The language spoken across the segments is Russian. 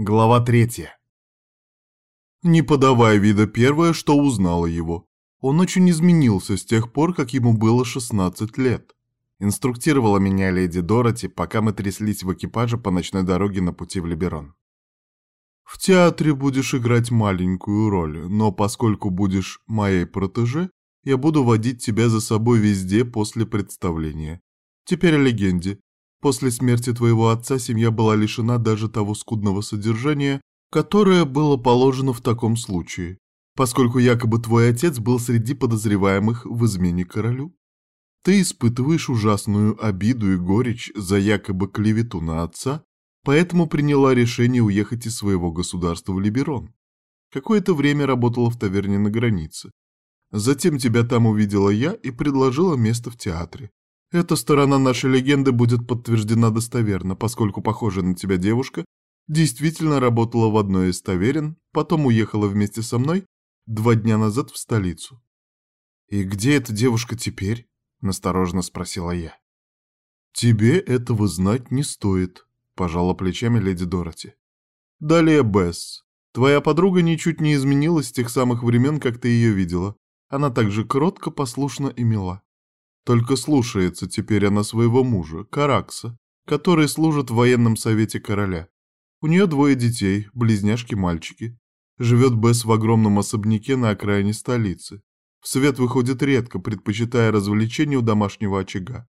Глава третья. Не подавая вида первое, что узнала его. Он очень изменился с тех пор, как ему было 16 лет. Инструктировала меня леди Дороти, пока мы тряслись в экипаже по ночной дороге на пути в Либерон. В театре будешь играть маленькую роль, но поскольку будешь моей протеже, я буду водить тебя за собой везде после представления. Теперь о легенде. После смерти твоего отца семья была лишена даже того скудного содержания, которое было положено в таком случае, поскольку якобы твой отец был среди подозреваемых в измене королю. Ты испытываешь ужасную обиду и горечь за якобы клевету на отца, поэтому приняла решение уехать из своего государства в Либерон. Какое-то время работала в таверне на границе. Затем тебя там увидела я и предложила место в театре. Эта сторона нашей легенды будет подтверждена достоверно, поскольку похожая на тебя девушка действительно работала в одной из таверен, потом уехала вместе со мной два дня назад в столицу. «И где эта девушка теперь?» — настороженно спросила я. «Тебе этого знать не стоит», — пожала плечами леди Дороти. «Далее Бесс. Твоя подруга ничуть не изменилась с тех самых времен, как ты ее видела. Она также кротко, послушна и мила. Только слушается теперь она своего мужа, Каракса, который служит в военном совете короля. У нее двое детей, близняшки-мальчики. Живет Бесс в огромном особняке на окраине столицы. В свет выходит редко, предпочитая развлечения у домашнего очага.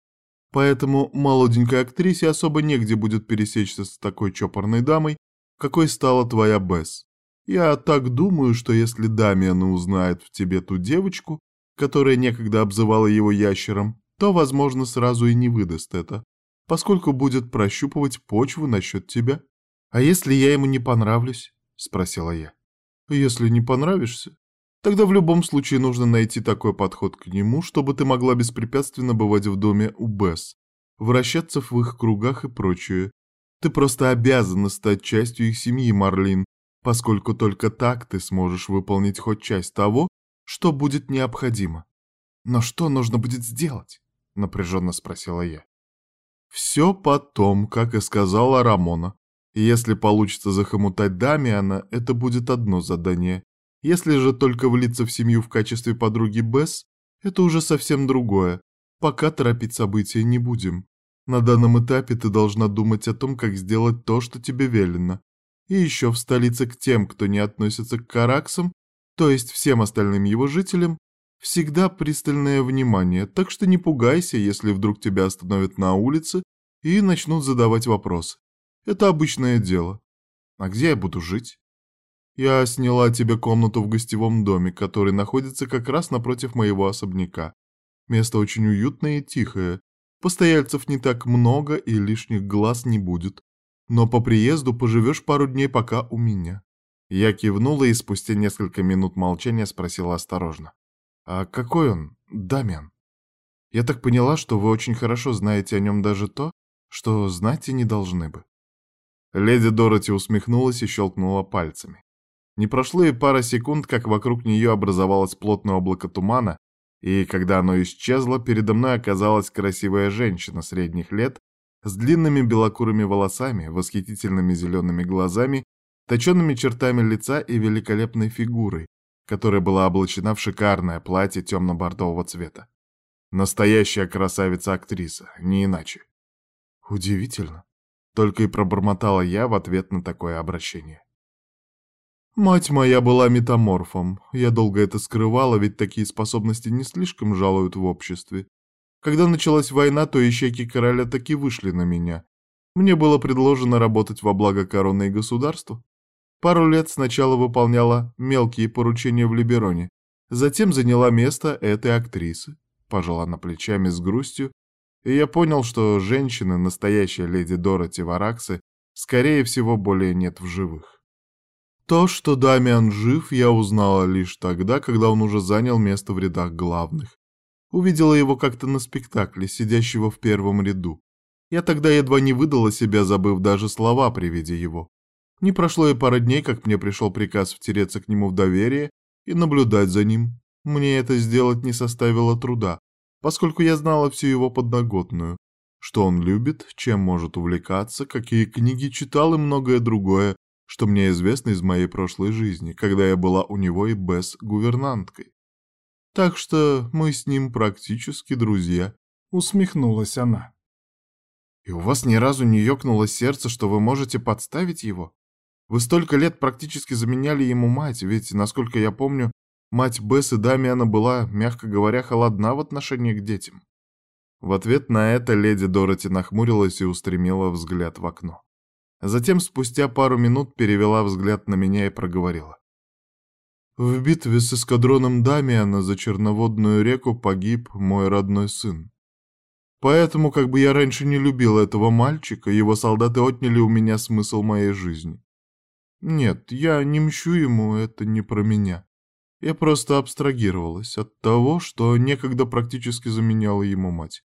Поэтому молоденькой актрисе особо негде будет пересечься с такой чопорной дамой, какой стала твоя Бесс. Я так думаю, что если Дамиан узнает в тебе ту девочку, которая некогда обзывала его ящером, то, возможно, сразу и не выдаст это, поскольку будет прощупывать почву насчет тебя. «А если я ему не понравлюсь?» — спросила я. «Если не понравишься, тогда в любом случае нужно найти такой подход к нему, чтобы ты могла беспрепятственно бывать в доме у Бесс, вращаться в их кругах и прочее. Ты просто обязана стать частью их семьи, Марлин, поскольку только так ты сможешь выполнить хоть часть того, что будет необходимо. Но что нужно будет сделать? Напряженно спросила я. Все потом, как и сказала Рамона. Если получится захомутать Дамиана, это будет одно задание. Если же только влиться в семью в качестве подруги Бесс, это уже совсем другое. Пока торопить события не будем. На данном этапе ты должна думать о том, как сделать то, что тебе велено. И еще в столице к тем, кто не относится к Караксам, то есть всем остальным его жителям, всегда пристальное внимание, так что не пугайся, если вдруг тебя остановят на улице и начнут задавать вопросы. Это обычное дело. А где я буду жить? Я сняла тебе комнату в гостевом доме, который находится как раз напротив моего особняка. Место очень уютное и тихое. Постояльцев не так много и лишних глаз не будет. Но по приезду поживешь пару дней пока у меня. Я кивнула и спустя несколько минут молчания спросила осторожно. «А какой он, Дамиан? Я так поняла, что вы очень хорошо знаете о нем даже то, что знать и не должны бы». Леди Дороти усмехнулась и щелкнула пальцами. Не прошло и пара секунд, как вокруг нее образовалось плотное облако тумана, и когда оно исчезло, передо мной оказалась красивая женщина средних лет с длинными белокурыми волосами, восхитительными зелеными глазами точенными чертами лица и великолепной фигурой, которая была облачена в шикарное платье темно-бордового цвета. Настоящая красавица-актриса, не иначе. Удивительно. Только и пробормотала я в ответ на такое обращение. Мать моя была метаморфом. Я долго это скрывала, ведь такие способности не слишком жалуют в обществе. Когда началась война, то ищейки короля таки вышли на меня. Мне было предложено работать во благо короны и государства. Пару лет сначала выполняла мелкие поручения в Либероне, затем заняла место этой актрисы. Пожала на плечами с грустью, и я понял, что женщины, настоящая леди Дороти Вараксы, скорее всего, более нет в живых. То, что Дамиан жив, я узнала лишь тогда, когда он уже занял место в рядах главных. Увидела его как-то на спектакле, сидящего в первом ряду. Я тогда едва не выдала себя, забыв даже слова при виде его. Не прошло и пара дней, как мне пришел приказ втереться к нему в доверие и наблюдать за ним. Мне это сделать не составило труда, поскольку я знала всю его подноготную, что он любит, чем может увлекаться, какие книги читал и многое другое, что мне известно из моей прошлой жизни, когда я была у него и Бесс гувернанткой. Так что мы с ним практически друзья», — усмехнулась она. «И у вас ни разу не ёкнуло сердце, что вы можете подставить его? Вы столько лет практически заменяли ему мать, ведь, насколько я помню, мать Бесс и Дамиана была, мягко говоря, холодна в отношении к детям». В ответ на это леди Дороти нахмурилась и устремила взгляд в окно. Затем спустя пару минут перевела взгляд на меня и проговорила. В битве с эскадроном Дамиана за Черноводную реку погиб мой родной сын. Поэтому, как бы я раньше не любил этого мальчика, его солдаты отняли у меня смысл моей жизни. Нет, я не мщу ему, это не про меня. Я просто абстрагировалась от того, что некогда практически заменяла ему мать.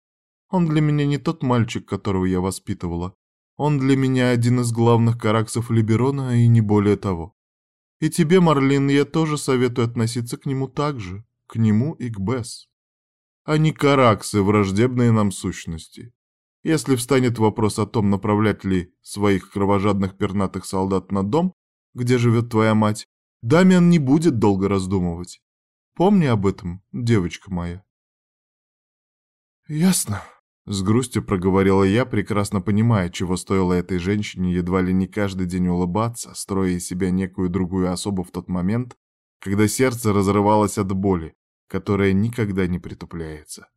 Он для меня не тот мальчик, которого я воспитывала. Он для меня один из главных караксов Либерона и не более того. И тебе, Марлин, я тоже советую относиться к нему так же, к нему и к Бесс. Они караксы, враждебные нам сущности. Если встанет вопрос о том, направлять ли своих кровожадных пернатых солдат на дом, где живет твоя мать, Дамиан не будет долго раздумывать. Помни об этом, девочка моя. Ясно, с грустью проговорила я, прекрасно понимая, чего стоило этой женщине едва ли не каждый день улыбаться, строя из себя некую другую особу в тот момент, когда сердце разрывалось от боли, которая никогда не притупляется.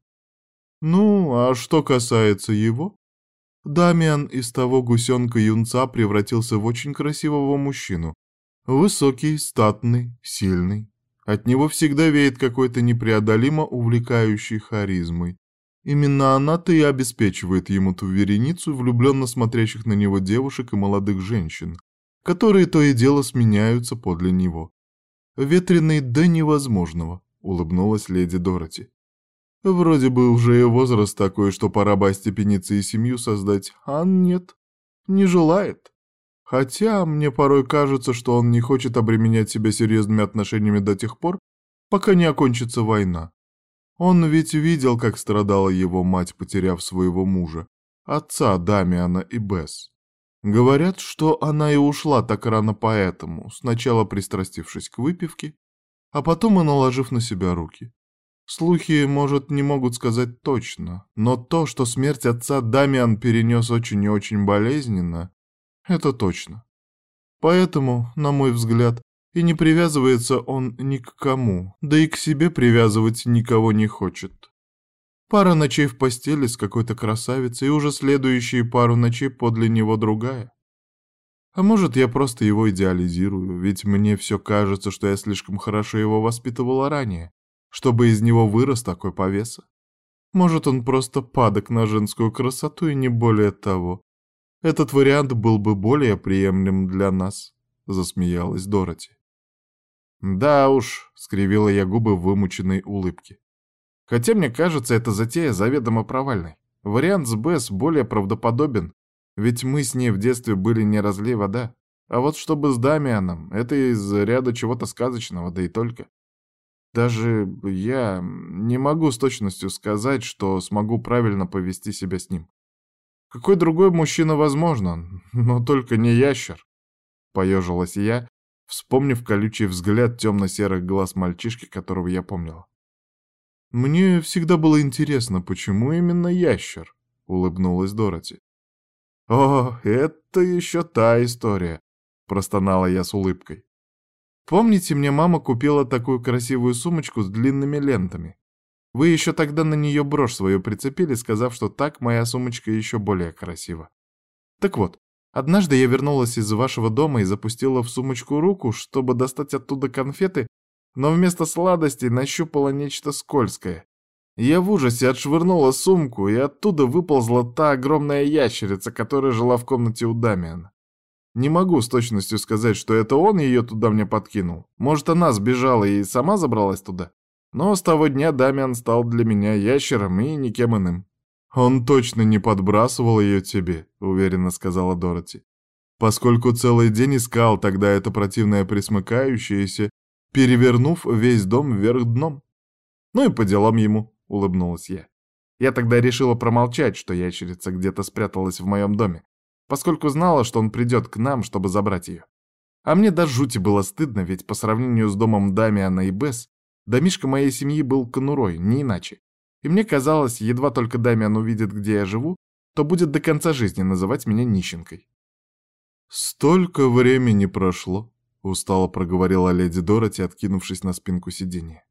Ну, а что касается его? Дамиан из того гусенка-юнца превратился в очень красивого мужчину. Высокий, статный, сильный. От него всегда веет какой-то непреодолимо увлекающей харизмой. Именно она-то и обеспечивает ему ту вереницу влюбленно смотрящих на него девушек и молодых женщин, которые то и дело сменяются подле него. Ветреный до невозможного, улыбнулась леди Дороти. Вроде бы уже и возраст такой, что пора бы остепениться и семью создать, а нет, не желает. Хотя мне порой кажется, что он не хочет обременять себя серьезными отношениями до тех пор, пока не окончится война. Он ведь видел, как страдала его мать, потеряв своего мужа, отца Дамиана и Бесс. Говорят, что она и ушла так рано поэтому, сначала пристрастившись к выпивке, а потом и наложив на себя руки. Слухи, может, не могут сказать точно, но то, что смерть отца Дамиан перенес очень и очень болезненно, это точно. Поэтому, на мой взгляд, и не привязывается он ни к кому, да и к себе привязывать никого не хочет. Пара ночей в постели с какой-то красавицей, и уже следующие пару ночей подле него другая. А может, я просто его идеализирую, ведь мне все кажется, что я слишком хорошо его воспитывала ранее, чтобы из него вырос такой повеса. Может, он просто падок на женскую красоту и не более того. Этот вариант был бы более приемлем для нас, засмеялась Дороти. «Да уж», — скривила я губы в вымученной улыбке. «Хотя, мне кажется, эта затея заведомо провальной. Вариант с Бесс более правдоподобен, ведь мы с ней в детстве были не разлей вода. А вот чтобы с Дамианом, это из ряда чего-то сказочного, да и только. Даже я не могу с точностью сказать, что смогу правильно повести себя с ним. Какой другой мужчина возможно, но только не ящер. Поежилась я, вспомнив колючий взгляд темно-серых глаз мальчишки, которого я помнила. «Мне всегда было интересно, почему именно ящер?» — улыбнулась Дороти. «О, это еще та история», — простонала я с улыбкой. «Помните, мне мама купила такую красивую сумочку с длинными лентами? Вы еще тогда на нее брошь свою прицепили, сказав, что так моя сумочка еще более красива. Так вот, Однажды я вернулась из вашего дома и запустила в сумочку руку, чтобы достать оттуда конфеты, но вместо сладостей нащупала нечто скользкое. Я в ужасе отшвырнула сумку, и оттуда выползла та огромная ящерица, которая жила в комнате у Дамиана. Не могу с точностью сказать, что это он ее туда мне подкинул. Может, она сбежала и сама забралась туда. Но с того дня Дамиан стал для меня ящером и никем иным. «Он точно не подбрасывал ее тебе», — уверенно сказала Дороти. «Поскольку целый день искал тогда это противное присмыкающееся, перевернув весь дом вверх дном». «Ну и по делам ему», — улыбнулась я. Я тогда решила промолчать, что ящерица где-то спряталась в моем доме, поскольку знала, что он придет к нам, чтобы забрать ее. А мне до жути было стыдно, ведь по сравнению с домом Дамиана и Бесс, домишка моей семьи был конурой, не иначе. И мне казалось, едва только Дамиан увидит, где я живу, то будет до конца жизни называть меня нищенкой. «Столько времени прошло», — устало проговорила леди Дороти, откинувшись на спинку сиденья.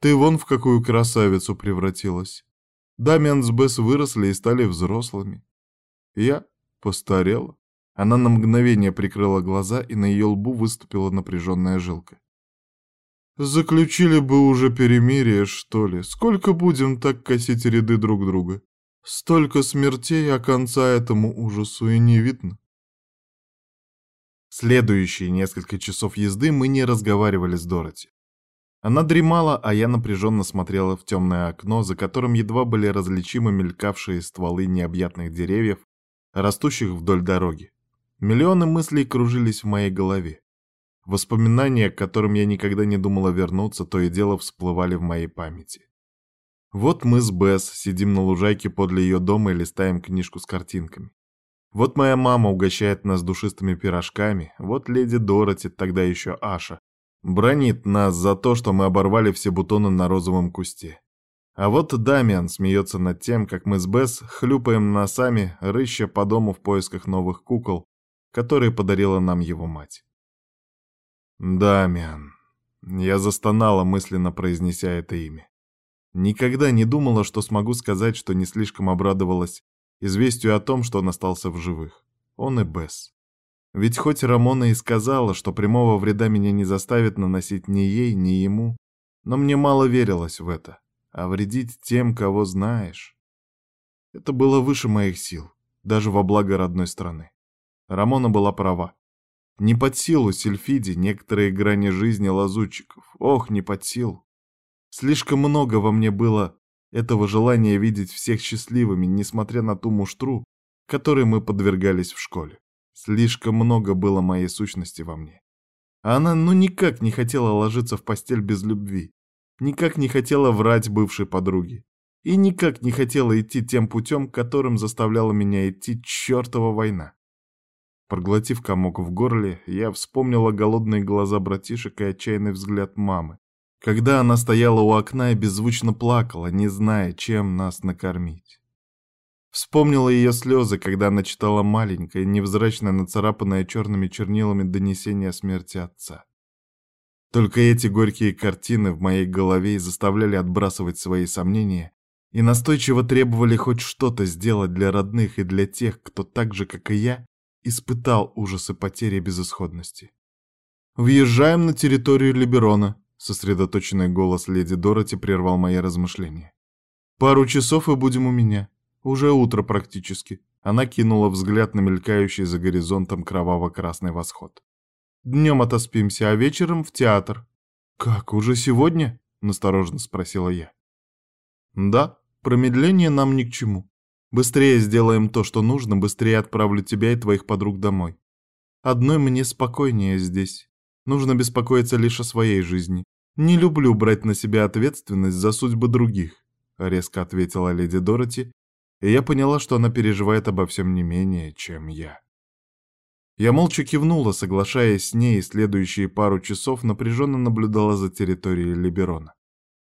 «Ты вон в какую красавицу превратилась. Дамиан с Бесс выросли и стали взрослыми. Я постарела». Она на мгновение прикрыла глаза, и на ее лбу выступила напряженная жилка. «Заключили бы уже перемирие, что ли? Сколько будем так косить ряды друг друга? Столько смертей, а конца этому ужасу и не видно». Следующие несколько часов езды мы не разговаривали с Дороти. Она дремала, а я напряженно смотрела в темное окно, за которым едва были различимы мелькавшие стволы необъятных деревьев, растущих вдоль дороги. Миллионы мыслей кружились в моей голове. Воспоминания, к которым я никогда не думала вернуться, то и дело всплывали в моей памяти. Вот мы с Бесс сидим на лужайке подле ее дома и листаем книжку с картинками. Вот моя мама угощает нас душистыми пирожками, вот леди Дороти, тогда еще Аша, бронит нас за то, что мы оборвали все бутоны на розовом кусте. А вот Дамиан смеется над тем, как мы с Бесс хлюпаем носами, рыща по дому в поисках новых кукол, которые подарила нам его мать. Дамиан. Я застонала, мысленно произнеся это имя. Никогда не думала, что смогу сказать, что не слишком обрадовалась известию о том, что он остался в живых. Он и Бесс. Ведь хоть Рамона и сказала, что прямого вреда меня не заставит наносить ни ей, ни ему, но мне мало верилось в это. А вредить тем, кого знаешь... Это было выше моих сил, даже во благо родной страны. Рамона была права. Не под силу Сильфиде некоторые грани жизни лазутчиков. Ох, не под силу. Слишком много во мне было этого желания видеть всех счастливыми, несмотря на ту муштру, которой мы подвергались в школе. Слишком много было моей сущности во мне. А она ну никак не хотела ложиться в постель без любви, никак не хотела врать бывшей подруге и никак не хотела идти тем путем, которым заставляла меня идти чертова война. Проглотив комок в горле, я вспомнила голодные глаза братишек и отчаянный взгляд мамы, когда она стояла у окна и беззвучно плакала, не зная, чем нас накормить. Вспомнила ее слезы, когда она читала маленькое, невзрачное, нацарапанное черными чернилами донесение о смерти отца. Только эти горькие картины в моей голове и заставляли отбрасывать свои сомнения и настойчиво требовали хоть что-то сделать для родных и для тех, кто так же, как и я, испытал ужасы потери безысходности. «Въезжаем на территорию Либерона», Сосредоточенный голос леди Дороти прервал мои размышления. «Пару часов и будем у меня. Уже утро практически». Она кинула взгляд на мелькающий за горизонтом кроваво-красный восход. «Днем отоспимся, а вечером в театр». «Как, уже сегодня?» — настороженно спросила я. «Да, промедление нам ни к чему. Быстрее сделаем то, что нужно, быстрее отправлю тебя и твоих подруг домой. Одной мне спокойнее здесь». Нужно беспокоиться лишь о своей жизни. Не люблю брать на себя ответственность за судьбы других», — резко ответила леди Дороти, и я поняла, что она переживает обо всем не менее, чем я. Я молча кивнула, соглашаясь с ней, и следующие пару часов напряженно наблюдала за территорией Либерона.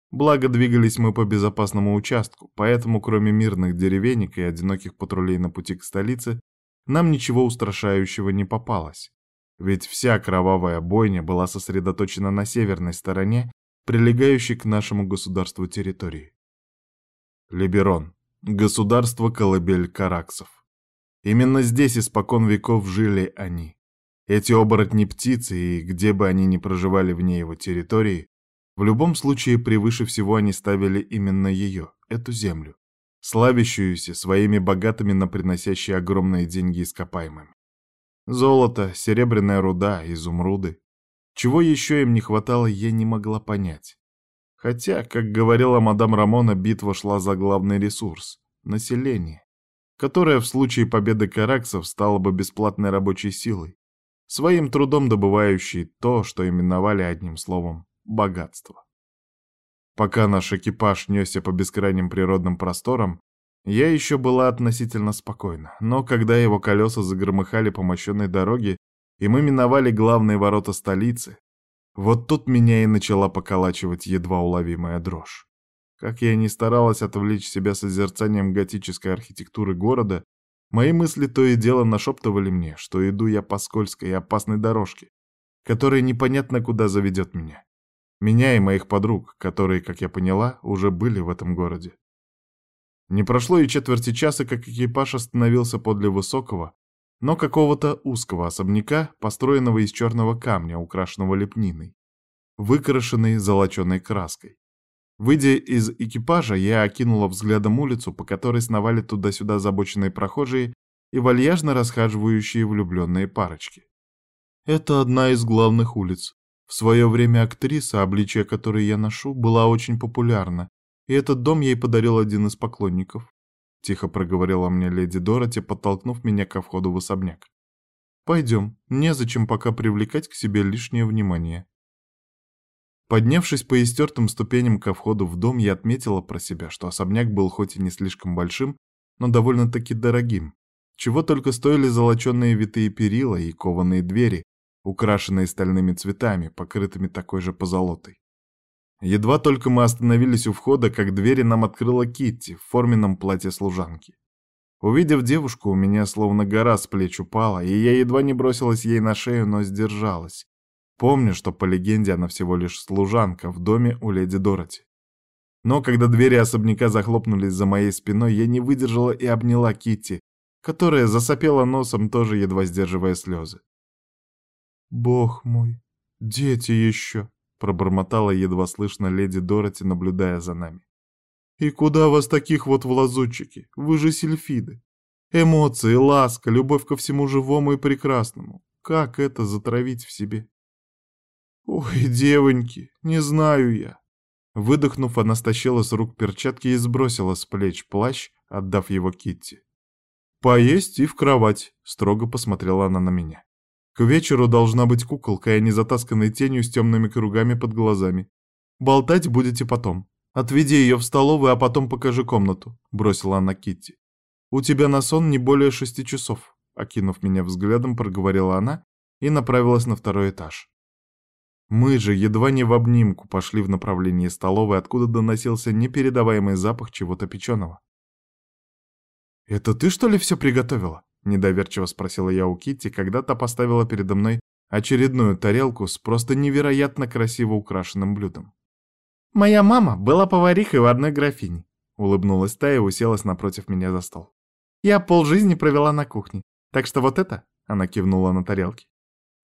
Благо, двигались мы по безопасному участку, поэтому кроме мирных деревенек и одиноких патрулей на пути к столице, нам ничего устрашающего не попалось ведь вся кровавая бойня была сосредоточена на северной стороне, прилегающей к нашему государству территории. Либерон. Государство колыбель караксов. Именно здесь испокон веков жили они. Эти оборотни-птицы, и где бы они ни проживали вне его территории, в любом случае превыше всего они ставили именно ее, эту землю, славящуюся своими богатыми, но приносящие огромные деньги ископаемыми. Золото, серебряная руда, изумруды. Чего еще им не хватало, я не могла понять. Хотя, как говорила мадам Рамона, битва шла за главный ресурс — население, которое в случае победы караксов стало бы бесплатной рабочей силой, своим трудом добывающей то, что именовали одним словом богатство. Пока наш экипаж несся по бескрайним природным просторам, я еще была относительно спокойна, но когда его колеса загромыхали по мощенной дороге, и мы миновали главные ворота столицы, вот тут меня и начала поколачивать едва уловимая дрожь. Как я ни старалась отвлечь себя созерцанием готической архитектуры города, мои мысли то и дело нашептывали мне, что иду я по скользкой и опасной дорожке, которая непонятно куда заведет меня. Меня и моих подруг, которые, как я поняла, уже были в этом городе. Не прошло и четверти часа, как экипаж остановился подле высокого, но какого-то узкого особняка, построенного из черного камня, украшенного лепниной, выкрашенной золоченой краской. Выйдя из экипажа, я окинула взглядом улицу, по которой сновали туда-сюда забоченные прохожие и вальяжно расхаживающие влюбленные парочки. Это одна из главных улиц. В свое время актриса, обличие которой я ношу, была очень популярна, и этот дом ей подарил один из поклонников. — тихо проговорила мне леди Дороти, подтолкнув меня ко входу в особняк. «Пойдем, незачем пока привлекать к себе лишнее внимание». Поднявшись по истертым ступеням ко входу в дом, я отметила про себя, что особняк был хоть и не слишком большим, но довольно-таки дорогим. Чего только стоили золоченые витые перила и кованые двери, украшенные стальными цветами, покрытыми такой же позолотой. Едва только мы остановились у входа, как двери нам открыла Китти в форменном платье служанки. Увидев девушку, у меня словно гора с плеч упала, и я едва не бросилась ей на шею, но сдержалась. Помню, что по легенде она всего лишь служанка в доме у леди Дороти. Но когда двери особняка захлопнулись за моей спиной, я не выдержала и обняла Китти, которая засопела носом, тоже едва сдерживая слезы. «Бог мой, дети еще!» пробормотала едва слышно леди Дороти, наблюдая за нами. «И куда вас таких вот в лазутчики? Вы же сильфиды. Эмоции, ласка, любовь ко всему живому и прекрасному. Как это затравить в себе?» «Ой, девоньки, не знаю я». Выдохнув, она стащила с рук перчатки и сбросила с плеч плащ, отдав его Китти. «Поесть и в кровать», — строго посмотрела она на меня. К вечеру должна быть куколка, а не затасканной тенью с темными кругами под глазами. Болтать будете потом. Отведи ее в столовую, а потом покажи комнату», — бросила она Китти. «У тебя на сон не более шести часов», — окинув меня взглядом, проговорила она и направилась на второй этаж. Мы же едва не в обнимку пошли в направлении столовой, откуда доносился непередаваемый запах чего-то печеного. «Это ты, что ли, все приготовила?» Недоверчиво спросила я у Китти, когда та поставила передо мной очередную тарелку с просто невероятно красиво украшенным блюдом. «Моя мама была поварихой в одной графине», — улыбнулась та и уселась напротив меня за стол. «Я полжизни провела на кухне, так что вот это...» — она кивнула на тарелки.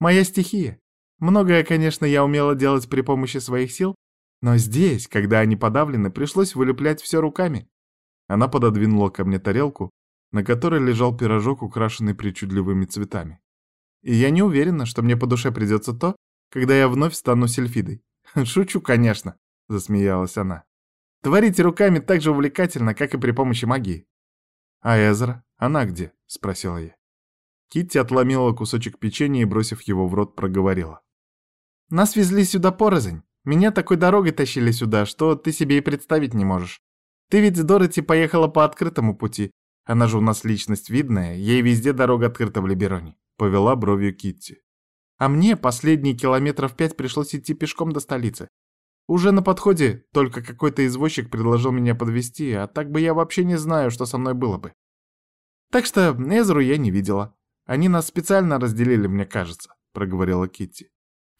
«Моя стихия. Многое, конечно, я умела делать при помощи своих сил, но здесь, когда они подавлены, пришлось вылеплять все руками». Она пододвинула ко мне тарелку, на которой лежал пирожок, украшенный причудливыми цветами. И я не уверена, что мне по душе придется то, когда я вновь стану сельфидой. Шучу, конечно, засмеялась она. Творить руками так же увлекательно, как и при помощи магии. А Эзра, она где? спросила я. Китти отломила кусочек печенья и, бросив его в рот, проговорила. «Нас везли сюда порознь. Меня такой дорогой тащили сюда, что ты себе и представить не можешь. Ты ведь с Дороти поехала по открытому пути, она же у нас личность видная, ей везде дорога открыта в Либероне», — повела бровью Китти. «А мне последние километров пять пришлось идти пешком до столицы. Уже на подходе только какой-то извозчик предложил меня подвести, а так бы я вообще не знаю, что со мной было бы. Так что Эзру я не видела. Они нас специально разделили, мне кажется», — проговорила Китти.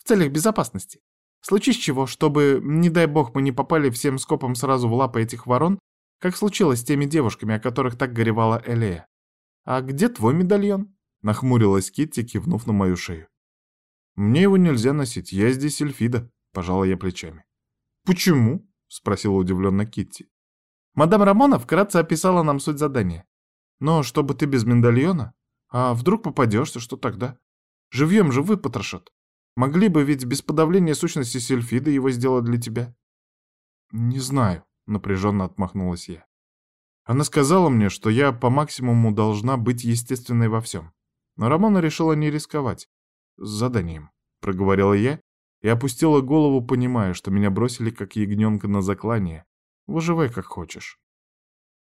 «В целях безопасности. Случись чего, чтобы, не дай бог, мы не попали всем скопом сразу в лапы этих ворон, как случилось с теми девушками, о которых так горевала Элея. «А где твой медальон?» — нахмурилась Китти, кивнув на мою шею. «Мне его нельзя носить, я здесь эльфида», — пожала я плечами. «Почему?» — спросила удивленно Китти. «Мадам Рамона вкратце описала нам суть задания. Но чтобы ты без медальона? А вдруг попадешься, что тогда? Живьем же выпотрошат. Могли бы ведь без подавления сущности сельфида его сделать для тебя». «Не знаю», напряженно отмахнулась я. Она сказала мне, что я по максимуму должна быть естественной во всем. Но Рамона решила не рисковать. С заданием, проговорила я и опустила голову, понимая, что меня бросили как ягненка на заклание. Выживай как хочешь.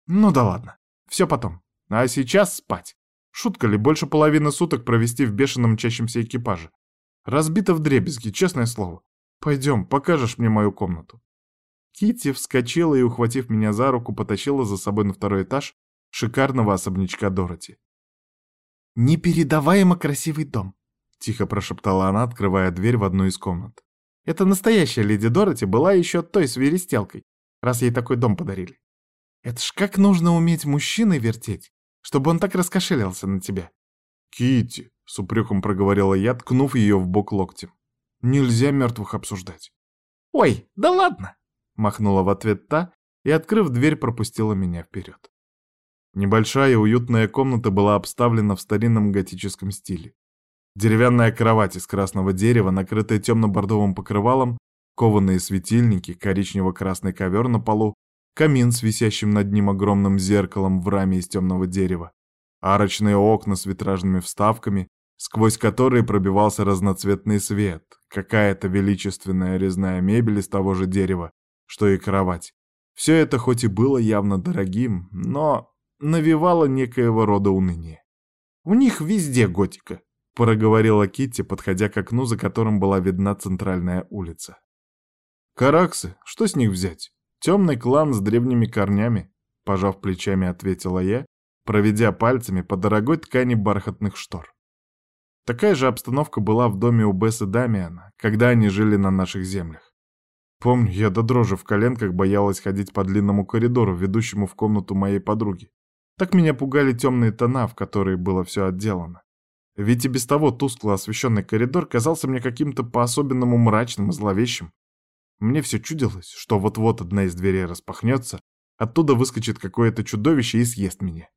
Ну да ладно, все потом. А сейчас спать. Шутка ли, больше половины суток провести в бешеном мчащемся экипаже? Разбито в дребезги, честное слово. Пойдем, покажешь мне мою комнату. Китти вскочила и, ухватив меня за руку, потащила за собой на второй этаж шикарного особнячка Дороти. «Непередаваемо красивый дом», — тихо прошептала она, открывая дверь в одну из комнат. «Это настоящая леди Дороти была еще той свиристелкой, раз ей такой дом подарили. Это ж как нужно уметь мужчиной вертеть, чтобы он так раскошелился на тебя». Китти, с упреком проговорила я, ткнув ее в бок локтем. «Нельзя мертвых обсуждать». «Ой, да ладно!» — махнула в ответ та и, открыв дверь, пропустила меня вперед. Небольшая уютная комната была обставлена в старинном готическом стиле. Деревянная кровать из красного дерева, накрытая темно-бордовым покрывалом, кованые светильники, коричнево-красный ковер на полу, камин с висящим над ним огромным зеркалом в раме из темного дерева, арочные окна с витражными вставками, сквозь которые пробивался разноцветный свет, какая-то величественная резная мебель из того же дерева, что и кровать. Все это хоть и было явно дорогим, но навевало некоего рода уныние. «У них везде готика», — проговорила Китти, подходя к окну, за которым была видна центральная улица. «Караксы, что с них взять? Темный клан с древними корнями», — пожав плечами, ответила я, проведя пальцами по дорогой ткани бархатных штор. Такая же обстановка была в доме у Бесса Дамиана, когда они жили на наших землях. Помню, я до дрожи в коленках боялась ходить по длинному коридору, ведущему в комнату моей подруги. Так меня пугали темные тона, в которые было все отделано. Ведь и без того тускло освещенный коридор казался мне каким-то по-особенному мрачным и зловещим. Мне все чудилось, что вот-вот одна из дверей распахнется, оттуда выскочит какое-то чудовище и съест меня.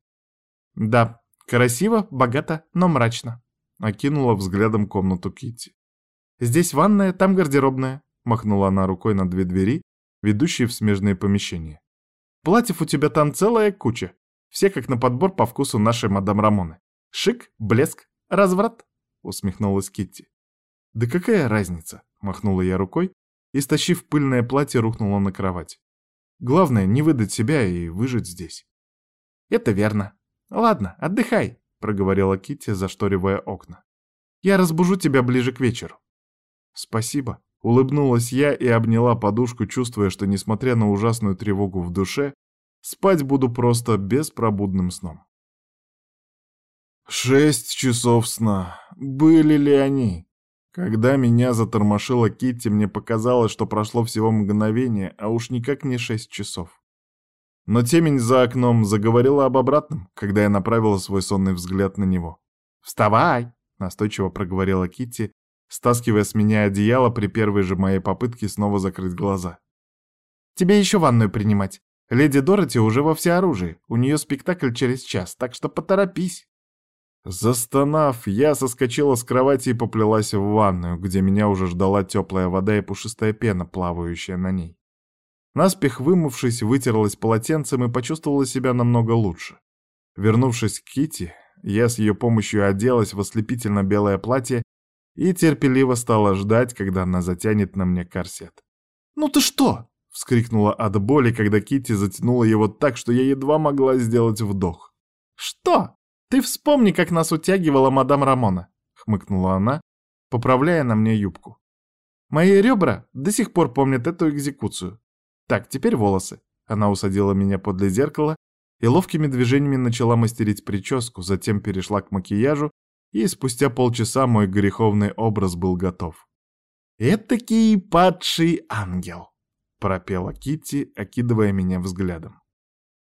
«Да, красиво, богато, но мрачно», — окинула взглядом комнату Кити. «Здесь ванная, там гардеробная», — махнула она рукой на две двери, ведущие в смежные помещения. «Платьев у тебя там целая куча. Все как на подбор по вкусу нашей мадам Рамоны. Шик, блеск, разврат, усмехнулась Китти. Да какая разница, махнула я рукой и, стащив пыльное платье, рухнула на кровать. Главное, не выдать себя и выжить здесь. Это верно. Ладно, отдыхай, проговорила Китти, зашторивая окна. Я разбужу тебя ближе к вечеру. Спасибо. Улыбнулась я и обняла подушку, чувствуя, что, несмотря на ужасную тревогу в душе, Спать буду просто беспробудным сном. Шесть часов сна. Были ли они? Когда меня затормошила Китти, мне показалось, что прошло всего мгновение, а уж никак не шесть часов. Но темень за окном заговорила об обратном, когда я направила свой сонный взгляд на него. «Вставай!» — настойчиво проговорила Китти, стаскивая с меня одеяло при первой же моей попытке снова закрыть глаза. «Тебе еще ванную принимать. Леди Дороти уже во всеоружии, у нее спектакль через час, так что поторопись. Застонав, я соскочила с кровати и поплелась в ванную, где меня уже ждала теплая вода и пушистая пена, плавающая на ней. Наспех вымывшись, вытерлась полотенцем и почувствовала себя намного лучше. Вернувшись к Кити, я с ее помощью оделась в ослепительно белое платье и терпеливо стала ждать, когда она затянет на мне корсет. «Ну ты что?» вскрикнула от боли, когда Китти затянула его так, что я едва могла сделать вдох. «Что? Ты вспомни, как нас утягивала мадам Рамона», — хмыкнула она, поправляя на мне юбку. «Мои ребра до сих пор помнят эту экзекуцию. Так, теперь волосы». Она усадила меня подле зеркала и ловкими движениями начала мастерить прическу, затем перешла к макияжу, и спустя полчаса мой греховный образ был готов. «Этакий падший ангел», — пропела Китти, окидывая меня взглядом.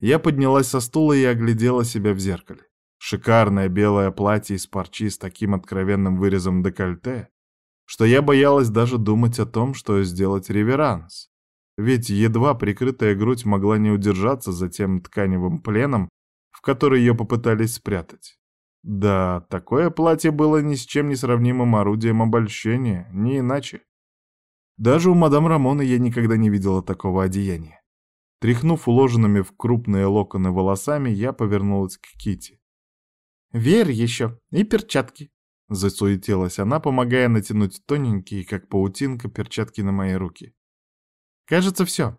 Я поднялась со стула и оглядела себя в зеркале. Шикарное белое платье из парчи с таким откровенным вырезом декольте, что я боялась даже думать о том, что сделать реверанс. Ведь едва прикрытая грудь могла не удержаться за тем тканевым пленом, в который ее попытались спрятать. Да, такое платье было ни с чем не сравнимым орудием обольщения, не иначе. Даже у мадам Рамоны я никогда не видела такого одеяния. Тряхнув уложенными в крупные локоны волосами, я повернулась к Кити. «Верь еще и перчатки», — засуетилась она, помогая натянуть тоненькие, как паутинка, перчатки на мои руки. «Кажется, все.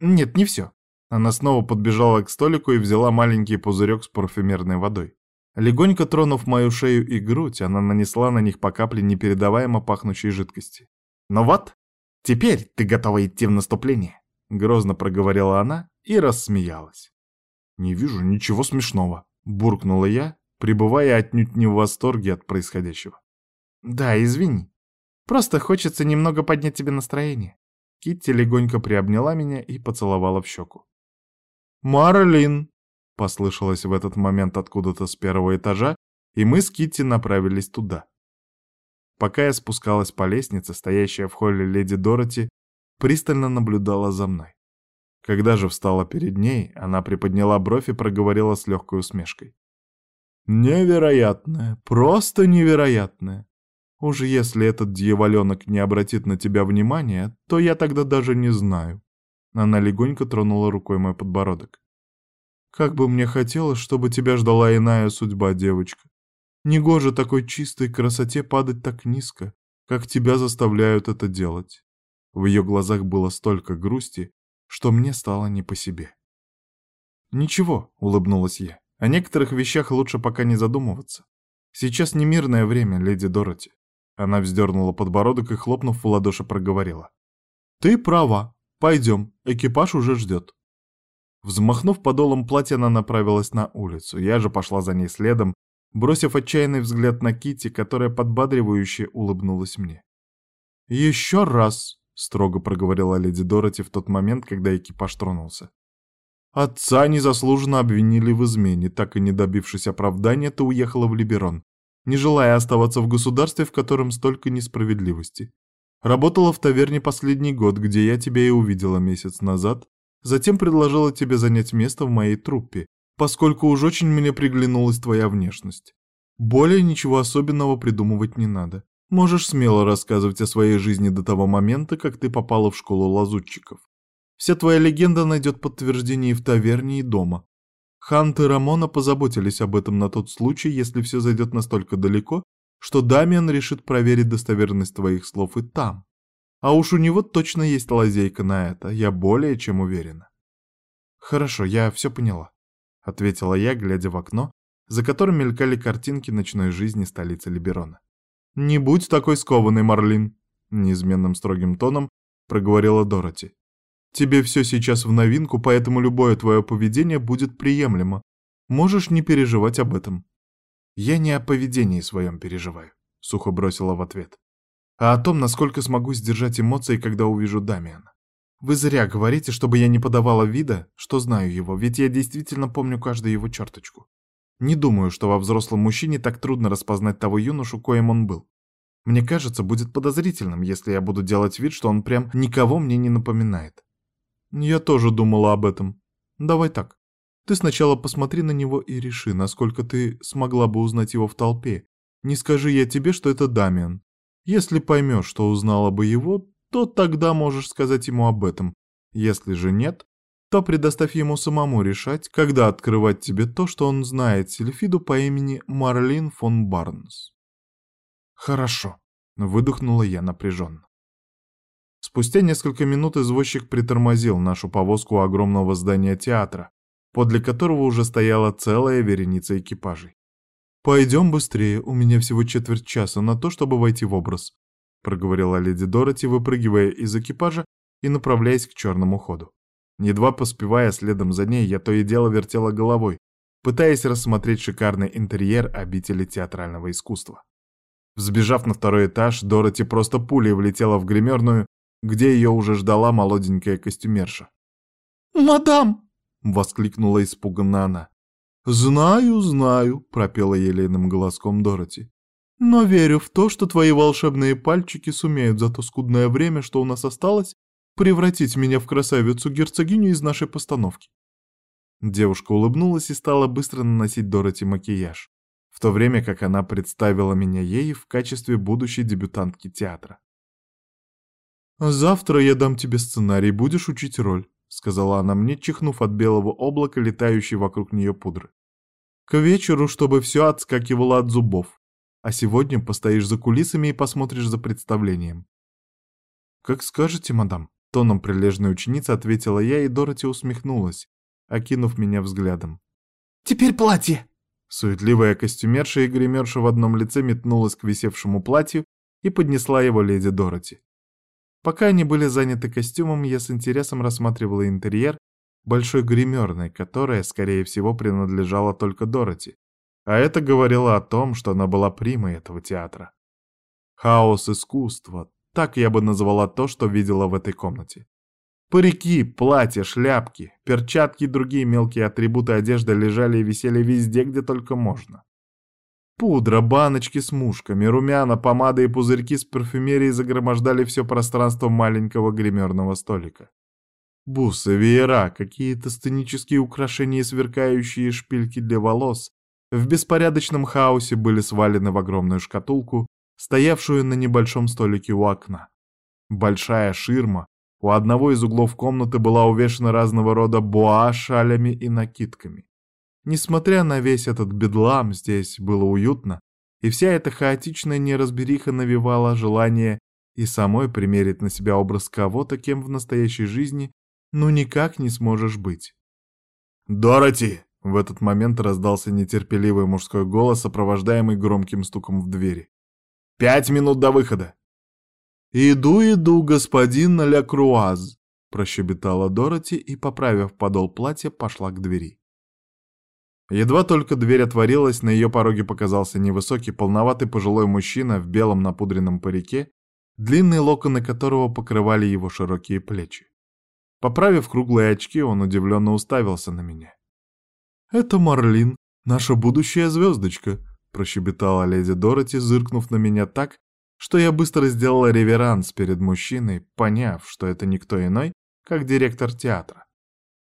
Нет, не все». Она снова подбежала к столику и взяла маленький пузырек с парфюмерной водой. Легонько тронув мою шею и грудь, она нанесла на них по капле непередаваемо пахнущей жидкости. «Ну вот, теперь ты готова идти в наступление», — грозно проговорила она и рассмеялась. «Не вижу ничего смешного», — буркнула я, пребывая отнюдь не в восторге от происходящего. «Да, извини. Просто хочется немного поднять тебе настроение». Китти легонько приобняла меня и поцеловала в щеку. «Марлин!» — послышалось в этот момент откуда-то с первого этажа, и мы с Китти направились туда. Пока я спускалась по лестнице, стоящая в холле леди Дороти пристально наблюдала за мной. Когда же встала перед ней, она приподняла бровь и проговорила с легкой усмешкой. «Невероятное, просто невероятное. Уж если этот дьяволенок не обратит на тебя внимания, то я тогда даже не знаю». Она легонько тронула рукой мой подбородок. «Как бы мне хотелось, чтобы тебя ждала иная судьба, девочка. Негоже такой чистой красоте падать так низко, как тебя заставляют это делать». В ее глазах было столько грусти, что мне стало не по себе. «Ничего», — улыбнулась я, — «о некоторых вещах лучше пока не задумываться. Сейчас не мирное время, леди Дороти. Она вздернула подбородок и, хлопнув в ладоши, проговорила. «Ты права. Пойдем. Экипаж уже ждет». Взмахнув подолом платья, она направилась на улицу. Я же пошла за ней следом, бросив отчаянный взгляд на Кити, которая подбадривающе улыбнулась мне. «Еще раз!» — строго проговорила леди Дороти в тот момент, когда экипаж тронулся. Отца незаслуженно обвинили в измене, так и не добившись оправдания, ты уехала в Либерон не желая оставаться в государстве, в котором столько несправедливости. Работала в таверне последний год, где я тебя и увидела месяц назад, затем предложила тебе занять место в моей труппе, поскольку уж очень мне приглянулась твоя внешность. Более ничего особенного придумывать не надо. Можешь смело рассказывать о своей жизни до того момента, как ты попала в школу лазутчиков. Вся твоя легенда найдет подтверждение и в таверне, и дома. Хант и Рамона позаботились об этом на тот случай, если все зайдет настолько далеко, что Дамиан решит проверить достоверность твоих слов и там. А уж у него точно есть лазейка на это, я более чем уверена. Хорошо, я все поняла, ответила я, глядя в окно, за которым мелькали картинки ночной жизни столицы Либерона. Не будь такой скованный, Марлин, неизменным строгим тоном проговорила Дороти. Тебе все сейчас в новинку, поэтому любое твое поведение будет приемлемо. Можешь не переживать об этом». «Я не о поведении своем переживаю», — сухо бросила в ответ, «а о том, насколько смогу сдержать эмоции, когда увижу Дамиана. Вы зря говорите, чтобы я не подавала вида, что знаю его, ведь я действительно помню каждую его черточку. Не думаю, что во взрослом мужчине так трудно распознать того юношу, коим он был. Мне кажется, будет подозрительным, если я буду делать вид, что он прям никого мне не напоминает. Я тоже думала об этом. Давай так. Ты сначала посмотри на него и реши, насколько ты смогла бы узнать его в толпе. Не скажи я тебе, что это Дамиан. Если поймешь, что узнала бы его, то тогда можешь сказать ему об этом. Если же нет, то предоставь ему самому решать, когда открывать тебе то, что он знает Сильфиду по имени Марлин фон Барнс. Хорошо, выдохнула я напряженно. Спустя несколько минут извозчик притормозил нашу повозку у огромного здания театра, подле которого уже стояла целая вереница экипажей. «Пойдем быстрее, у меня всего четверть часа на то, чтобы войти в образ», проговорила леди Дороти, выпрыгивая из экипажа и направляясь к черному ходу. Едва поспевая следом за ней, я то и дело вертела головой, пытаясь рассмотреть шикарный интерьер обители театрального искусства. Взбежав на второй этаж, Дороти просто пулей влетела в гримерную где ее уже ждала молоденькая костюмерша. «Мадам!» — воскликнула испуганно она. «Знаю, знаю», — пропела елейным голоском Дороти. «Но верю в то, что твои волшебные пальчики сумеют за то скудное время, что у нас осталось, превратить меня в красавицу-герцогиню из нашей постановки». Девушка улыбнулась и стала быстро наносить Дороти макияж, в то время как она представила меня ей в качестве будущей дебютантки театра. «Завтра я дам тебе сценарий, будешь учить роль», — сказала она мне, чихнув от белого облака, летающей вокруг нее пудры. «К вечеру, чтобы все отскакивало от зубов. А сегодня постоишь за кулисами и посмотришь за представлением». «Как скажете, мадам», — тоном прилежной ученицы ответила я, и Дороти усмехнулась, окинув меня взглядом. «Теперь платье!» Суетливая костюмерша и гримерша в одном лице метнулась к висевшему платью и поднесла его леди Дороти. Пока они были заняты костюмом, я с интересом рассматривала интерьер большой гримерной, которая, скорее всего, принадлежала только Дороти. А это говорило о том, что она была примой этого театра. Хаос искусства, так я бы назвала то, что видела в этой комнате. Парики, платья, шляпки, перчатки и другие мелкие атрибуты одежды лежали и висели везде, где только можно. Пудра, баночки с мушками, румяна, помада и пузырьки с парфюмерией загромождали все пространство маленького гримерного столика. Бусы, веера, какие-то сценические украшения и сверкающие шпильки для волос в беспорядочном хаосе были свалены в огромную шкатулку, стоявшую на небольшом столике у окна. Большая ширма, у одного из углов комнаты была увешана разного рода буа, шалями и накидками. Несмотря на весь этот бедлам, здесь было уютно, и вся эта хаотичная неразбериха навевала желание и самой примерить на себя образ кого-то, кем в настоящей жизни ну никак не сможешь быть. «Дороти!» — в этот момент раздался нетерпеливый мужской голос, сопровождаемый громким стуком в двери. «Пять минут до выхода!» «Иду, иду, господин Ля Круаз», — прощебетала Дороти и, поправив подол платья, пошла к двери. Едва только дверь отворилась, на ее пороге показался невысокий, полноватый пожилой мужчина в белом напудренном парике, длинные локоны которого покрывали его широкие плечи. Поправив круглые очки, он удивленно уставился на меня. «Это Марлин, наша будущая звездочка», — прощебетала леди Дороти, зыркнув на меня так, что я быстро сделала реверанс перед мужчиной, поняв, что это никто иной, как директор театра.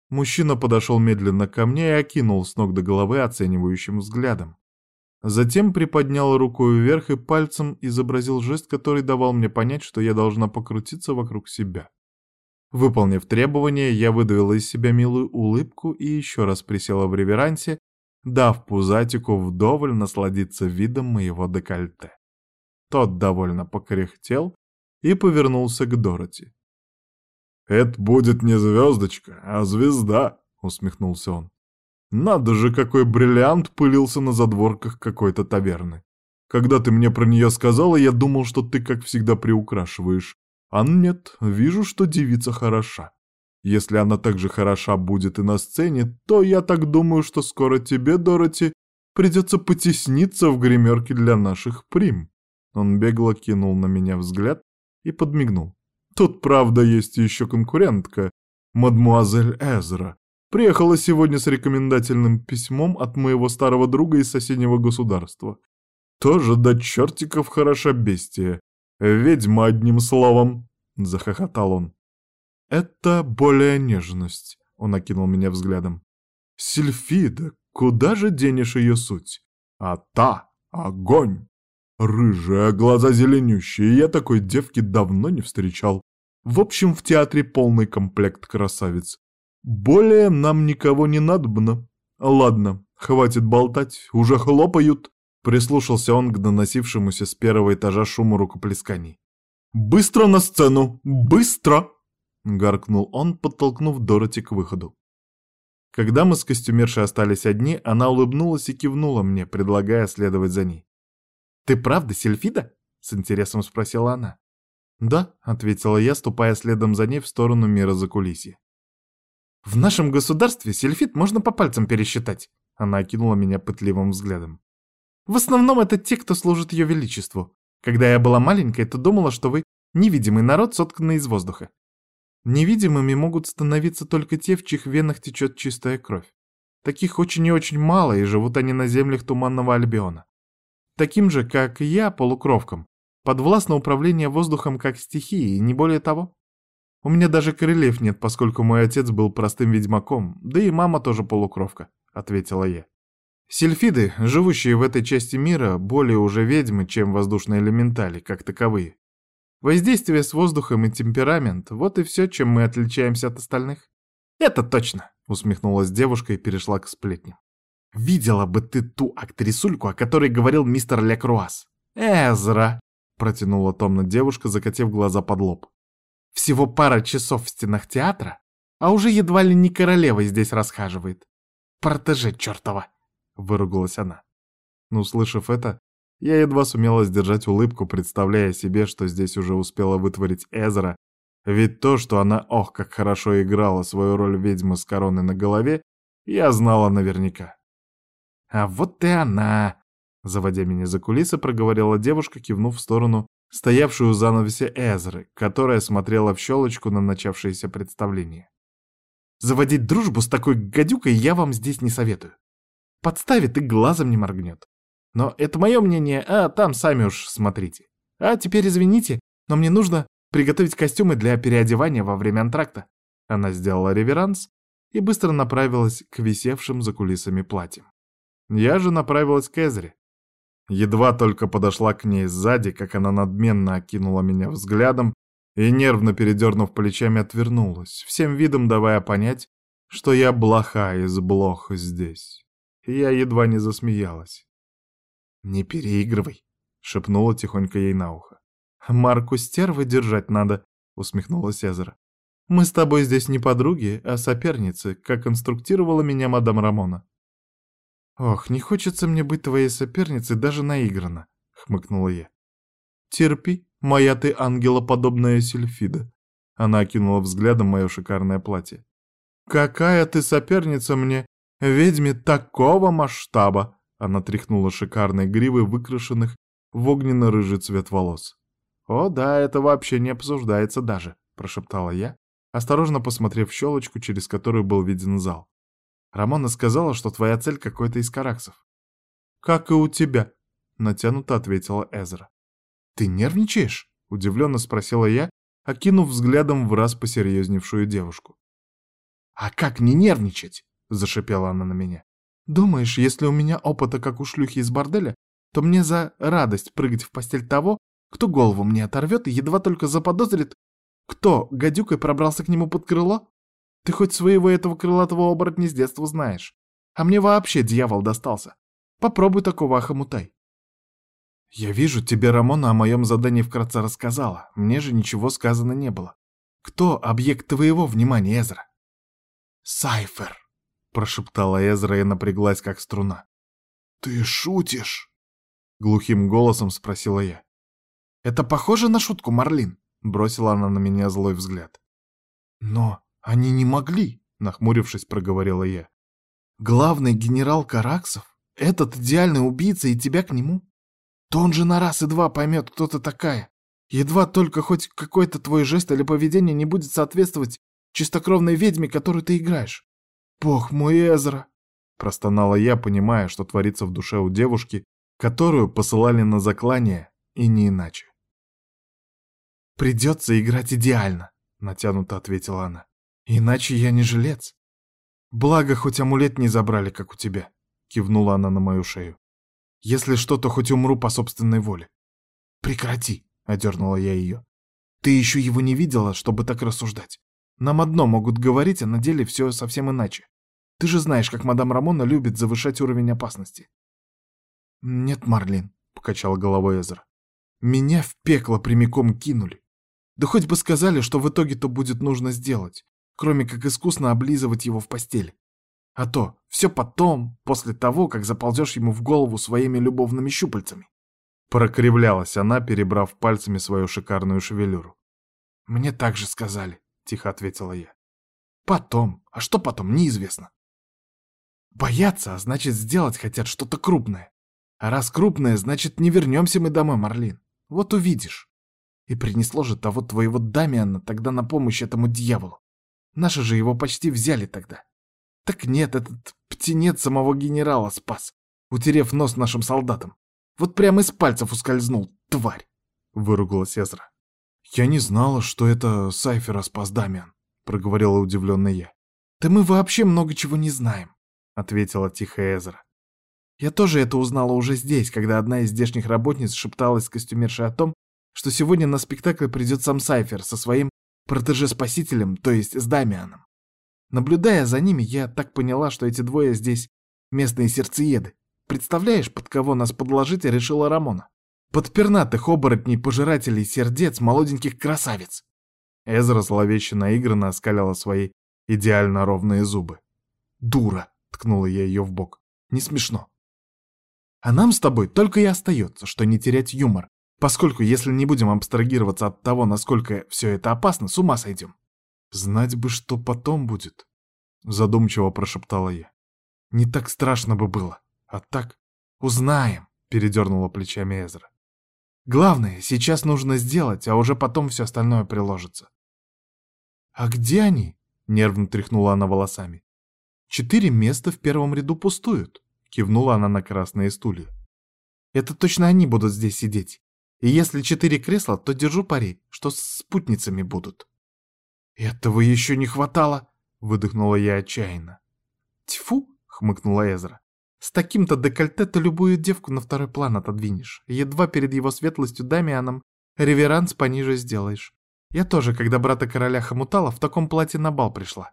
Мужчина подошел медленно ко мне и окинул с ног до головы оценивающим взглядом. Затем приподнял руку вверх и пальцем изобразил жест, который давал мне понять, что я должна покрутиться вокруг себя. Выполнив требование, я выдавила из себя милую улыбку и еще раз присела в реверансе, дав Пузатику вдоволь насладиться видом моего декольте. Тот довольно покряхтел и повернулся к Дороти. «Это будет не звездочка, а звезда», — усмехнулся он. «Надо же, какой бриллиант пылился на задворках какой-то таверны. Когда ты мне про нее сказала, я думал, что ты, как всегда, приукрашиваешь. А нет, вижу, что девица хороша. Если она так же хороша будет и на сцене, то я так думаю, что скоро тебе, Дороти, придется потесниться в гримерке для наших прим. Он бегло кинул на меня взгляд и подмигнул. Тут, правда, есть еще конкурентка, мадмуазель Эзра. Приехала сегодня с рекомендательным письмом от моего старого друга из соседнего государства. Тоже до чертиков хороша бестия. Ведьма, одним словом, — захохотал он. Это более нежность, — он окинул меня взглядом. Сильфида, куда же денешь ее суть? А та — огонь. Рыжая, глаза зеленющие, я такой девки давно не встречал. В общем, в театре полный комплект красавиц. Более нам никого не надобно. Ладно, хватит болтать, уже хлопают. Прислушался он к доносившемуся с первого этажа шуму рукоплесканий. «Быстро на сцену! Быстро!» — гаркнул он, подтолкнув Дороти к выходу. Когда мы с костюмершей остались одни, она улыбнулась и кивнула мне, предлагая следовать за ней. «Ты правда Сельфида?» — с интересом спросила она. «Да», — ответила я, ступая следом за ней в сторону мира закулисья. «В нашем государстве сельфит можно по пальцам пересчитать», — она окинула меня пытливым взглядом. «В основном это те, кто служит ее величеству. Когда я была маленькой, то думала, что вы невидимый народ, сотканный из воздуха. Невидимыми могут становиться только те, в чьих венах течет чистая кровь. Таких очень и очень мало, и живут они на землях Туманного Альбиона таким же, как и я, полукровкам, подвластно управление воздухом как стихией, не более того. У меня даже крыльев нет, поскольку мой отец был простым ведьмаком, да и мама тоже полукровка», — ответила я. Сильфиды, живущие в этой части мира, более уже ведьмы, чем воздушные элементали, как таковые. Воздействие с воздухом и темперамент — вот и все, чем мы отличаемся от остальных. «Это точно!» — усмехнулась девушка и перешла к сплетням. Видела бы ты ту актрисульку, о которой говорил мистер Лекруас. Эзра, протянула томно девушка, закатив глаза под лоб. Всего пара часов в стенах театра, а уже едва ли не королева здесь расхаживает. Протеже чертова. выругалась она. Но, услышав это, я едва сумела сдержать улыбку, представляя себе, что здесь уже успела вытворить Эзра, ведь то, что она, ох, как хорошо играла свою роль ведьмы с короной на голове, я знала наверняка. «А вот и она!» Заводя меня за кулисы, проговорила девушка, кивнув в сторону стоявшую у занавеси Эзры, которая смотрела в щелочку на начавшееся представление. «Заводить дружбу с такой гадюкой я вам здесь не советую. Подставит и глазом не моргнет. Но это мое мнение, а там сами уж смотрите. А теперь извините, но мне нужно приготовить костюмы для переодевания во время антракта». Она сделала реверанс и быстро направилась к висевшим за кулисами платьям. Я же направилась к Эзре. Едва только подошла к ней сзади, как она надменно окинула меня взглядом и, нервно передернув плечами, отвернулась, всем видом давая понять, что я блоха из блох здесь. Я едва не засмеялась. «Не переигрывай», — шепнула тихонько ей на ухо. «Марку стервы держать надо», — усмехнулась Эзра. «Мы с тобой здесь не подруги, а соперницы, как инструктировала меня мадам Рамона». «Ох, не хочется мне быть твоей соперницей даже наигранно», — хмыкнула я. «Терпи, моя ты ангелоподобная сельфида», — она окинула взглядом мое шикарное платье. «Какая ты соперница мне, ведьме такого масштаба!» Она тряхнула шикарной гривой выкрашенных в огненно-рыжий цвет волос. «О да, это вообще не обсуждается даже», — прошептала я, осторожно посмотрев щелочку, через которую был виден зал. Рамона сказала, что твоя цель какой-то из караксов. «Как и у тебя», — натянуто ответила Эзра. «Ты нервничаешь?» — удивленно спросила я, окинув взглядом в раз посерьезневшую девушку. «А как не нервничать?» — зашипела она на меня. «Думаешь, если у меня опыта, как у шлюхи из борделя, то мне за радость прыгать в постель того, кто голову мне оторвет и едва только заподозрит, кто гадюкой пробрался к нему под крыло? Ты хоть своего этого крылатого оборотня с детства знаешь. А мне вообще дьявол достался. Попробуй такого охомутай. Я вижу, тебе Рамона о моем задании вкратце рассказала. Мне же ничего сказано не было. Кто объект твоего внимания, Эзра? Сайфер, прошептала Эзра и напряглась, как струна. Ты шутишь? Глухим голосом спросила я. Это похоже на шутку, Марлин? Бросила она на меня злой взгляд. Но «Они не могли», — нахмурившись, проговорила я. «Главный генерал Караксов, этот идеальный убийца и тебя к нему? То он же на раз и два поймет, кто ты такая. Едва только хоть какой-то твой жест или поведение не будет соответствовать чистокровной ведьме, которую ты играешь. Бог мой Эзра!» Простонала я, понимая, что творится в душе у девушки, которую посылали на заклание, и не иначе. «Придется играть идеально», — натянуто ответила она. Иначе я не жилец. Благо, хоть амулет не забрали, как у тебя, кивнула она на мою шею. Если что, то хоть умру по собственной воле. Прекрати, одернула я ее. Ты еще его не видела, чтобы так рассуждать. Нам одно могут говорить, а на деле все совсем иначе. Ты же знаешь, как мадам Рамона любит завышать уровень опасности. Нет, Марлин, покачал головой Эзра. Меня в пекло прямиком кинули. Да хоть бы сказали, что в итоге-то будет нужно сделать кроме как искусно облизывать его в постели. А то все потом, после того, как заползешь ему в голову своими любовными щупальцами. Прокривлялась она, перебрав пальцами свою шикарную шевелюру. «Мне так же сказали», — тихо ответила я. «Потом. А что потом, неизвестно». «Боятся, а значит, сделать хотят что-то крупное. А раз крупное, значит, не вернемся мы домой, Марлин. Вот увидишь. И принесло же того твоего Дамиана тогда на помощь этому дьяволу. Наши же его почти взяли тогда. Так нет, этот птенец самого генерала спас, утерев нос нашим солдатам. Вот прямо из пальцев ускользнул, тварь!» — выругалась Эзра. «Я не знала, что это Сайфера спас Дамиан», — проговорила удивленная я. «Да мы вообще много чего не знаем», — ответила тихо Эзра. «Я тоже это узнала уже здесь, когда одна из здешних работниц шепталась с костюмершей о том, что сегодня на спектакль придет сам Сайфер со своим протеже-спасителем, то есть с Дамианом. Наблюдая за ними, я так поняла, что эти двое здесь местные сердцееды. Представляешь, под кого нас подложить решила Рамона? Под пернатых оборотней-пожирателей сердец молоденьких красавиц. Эзра зловеще наигранно оскалила свои идеально ровные зубы. «Дура!» — ткнула я ее в бок. Не смешно. А нам с тобой только и остается, что не терять юмор, поскольку если не будем абстрагироваться от того, насколько все это опасно, с ума сойдем. Знать бы, что потом будет, задумчиво прошептала я. Не так страшно бы было, а так узнаем, передернула плечами Эзра. Главное, сейчас нужно сделать, а уже потом все остальное приложится. «А где они?» — нервно тряхнула она волосами. «Четыре места в первом ряду пустуют», — кивнула она на красные стулья. «Это точно они будут здесь сидеть. И если четыре кресла, то держу пари, что с спутницами будут». «Этого еще не хватало», — выдохнула я отчаянно. «Тьфу!» — хмыкнула Эзра. «С таким-то декольте ты любую девку на второй план отодвинешь. Едва перед его светлостью Дамианом реверанс пониже сделаешь. Я тоже, когда брата короля хомутала, в таком платье на бал пришла.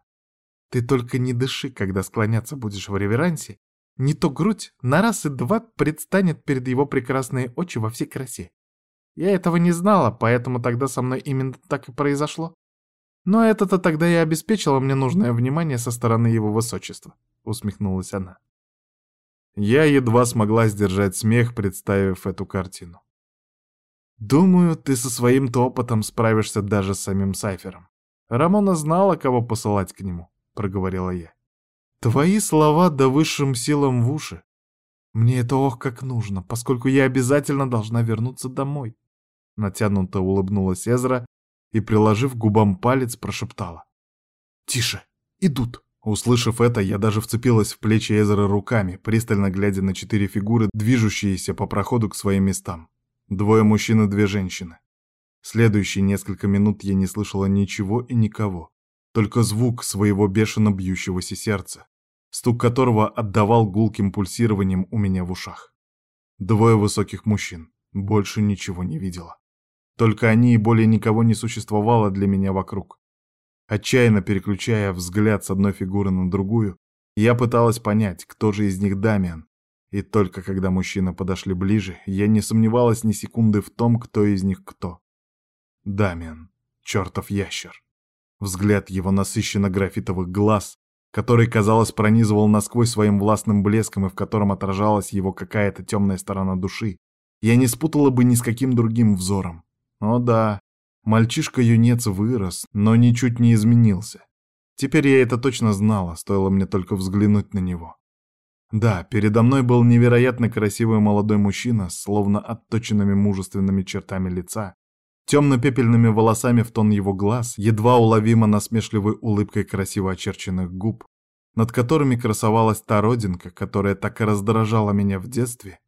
Ты только не дыши, когда склоняться будешь в реверансе. Не то грудь на раз и два предстанет перед его прекрасные очи во всей красе. Я этого не знала, поэтому тогда со мной именно так и произошло. Но это-то тогда и обеспечило мне нужное внимание со стороны его высочества, усмехнулась она. Я едва смогла сдержать смех, представив эту картину. Думаю, ты со своим-то опытом справишься даже с самим Сайфером. Рамона знала, кого посылать к нему, проговорила я. Твои слова да высшим силам в уши. Мне это ох как нужно, поскольку я обязательно должна вернуться домой. Натянуто улыбнулась Эзра и, приложив губам палец, прошептала. «Тише! Идут!» Услышав это, я даже вцепилась в плечи Эзера руками, пристально глядя на четыре фигуры, движущиеся по проходу к своим местам. Двое мужчин и две женщины. Следующие несколько минут я не слышала ничего и никого, только звук своего бешено бьющегося сердца, стук которого отдавал гулким пульсированием у меня в ушах. Двое высоких мужчин, больше ничего не видела. Только они и более никого не существовало для меня вокруг. Отчаянно переключая взгляд с одной фигуры на другую, я пыталась понять, кто же из них Дамиан, и только когда мужчины подошли ближе, я не сомневалась ни секунды в том, кто из них кто. Дамиан, чертов ящер. Взгляд его насыщенно графитовых глаз, который, казалось, пронизывал насквозь своим властным блеском и в котором отражалась его какая-то темная сторона души, я не спутала бы ни с каким другим взором. О да, мальчишка-юнец вырос, но ничуть не изменился. Теперь я это точно знала, стоило мне только взглянуть на него. Да, передо мной был невероятно красивый молодой мужчина, словно отточенными мужественными чертами лица, темно-пепельными волосами в тон его глаз, едва уловимо насмешливой улыбкой красиво очерченных губ, над которыми красовалась та родинка, которая так и раздражала меня в детстве.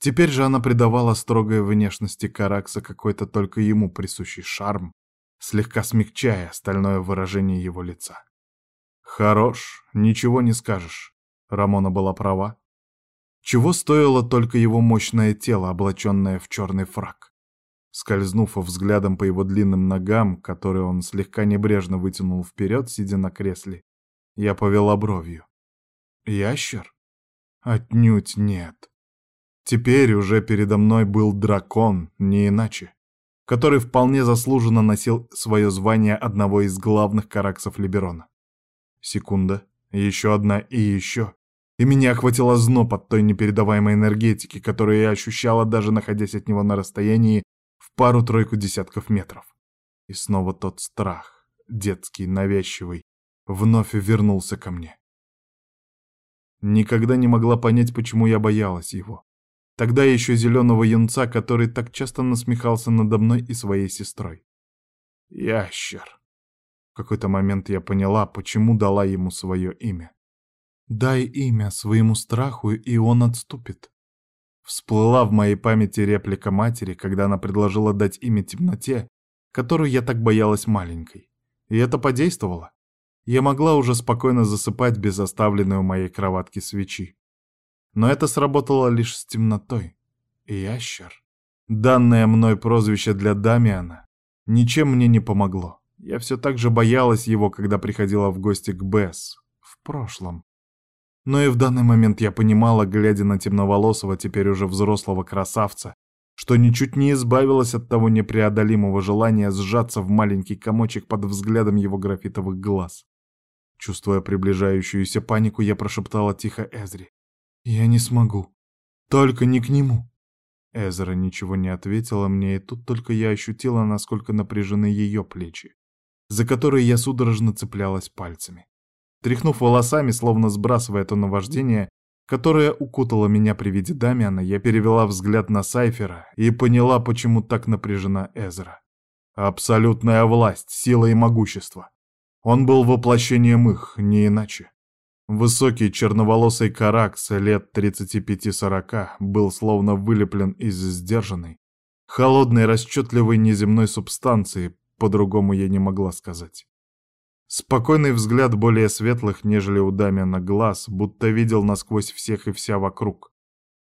Теперь же она придавала строгой внешности Каракса какой-то только ему присущий шарм, слегка смягчая остальное выражение его лица. Хорош, ничего не скажешь. Рамона была права. Чего стоило только его мощное тело, облаченное в черный фраг. Скользнув взглядом по его длинным ногам, которые он слегка небрежно вытянул вперед, сидя на кресле, я повела бровью. Ящер? Отнюдь нет. Теперь уже передо мной был дракон, не иначе, который вполне заслуженно носил свое звание одного из главных караксов Либерона. Секунда, еще одна и еще и меня охватило зноб от той непередаваемой энергетики, которую я ощущала, даже находясь от него на расстоянии в пару-тройку десятков метров. И снова тот страх, детский, навязчивый, вновь вернулся ко мне. Никогда не могла понять, почему я боялась его. Тогда еще зеленого юнца, который так часто насмехался надо мной и своей сестрой. Ящер. В какой-то момент я поняла, почему дала ему свое имя. Дай имя своему страху, и он отступит. Всплыла в моей памяти реплика матери, когда она предложила дать имя темноте, которую я так боялась маленькой. И это подействовало. Я могла уже спокойно засыпать без оставленной у моей кроватки свечи. Но это сработало лишь с темнотой. Ящер. Данное мной прозвище для Дамиана ничем мне не помогло. Я все так же боялась его, когда приходила в гости к Бесс в прошлом. Но и в данный момент я понимала, глядя на темноволосого, теперь уже взрослого красавца, что ничуть не избавилась от того непреодолимого желания сжаться в маленький комочек под взглядом его графитовых глаз. Чувствуя приближающуюся панику, я прошептала тихо Эзри. Я не смогу. Только не к нему. Эзра ничего не ответила мне, и тут только я ощутила, насколько напряжены ее плечи, за которые я судорожно цеплялась пальцами. Тряхнув волосами, словно сбрасывая то наваждение, которое укутало меня при виде Дамиана, я перевела взгляд на Сайфера и поняла, почему так напряжена Эзра. Абсолютная власть, сила и могущество. Он был воплощением их, не иначе. Высокий черноволосый каракс лет 35-40 был словно вылеплен из сдержанной, холодной, расчетливой неземной субстанции, по-другому я не могла сказать. Спокойный взгляд более светлых, нежели у Дамиана глаз, будто видел насквозь всех и вся вокруг.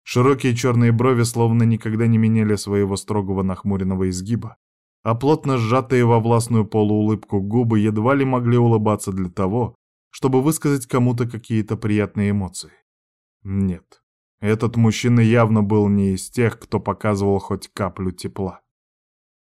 Широкие черные брови словно никогда не меняли своего строгого нахмуренного изгиба, а плотно сжатые во властную полуулыбку губы едва ли могли улыбаться для того, чтобы высказать кому-то какие-то приятные эмоции. Нет, этот мужчина явно был не из тех, кто показывал хоть каплю тепла.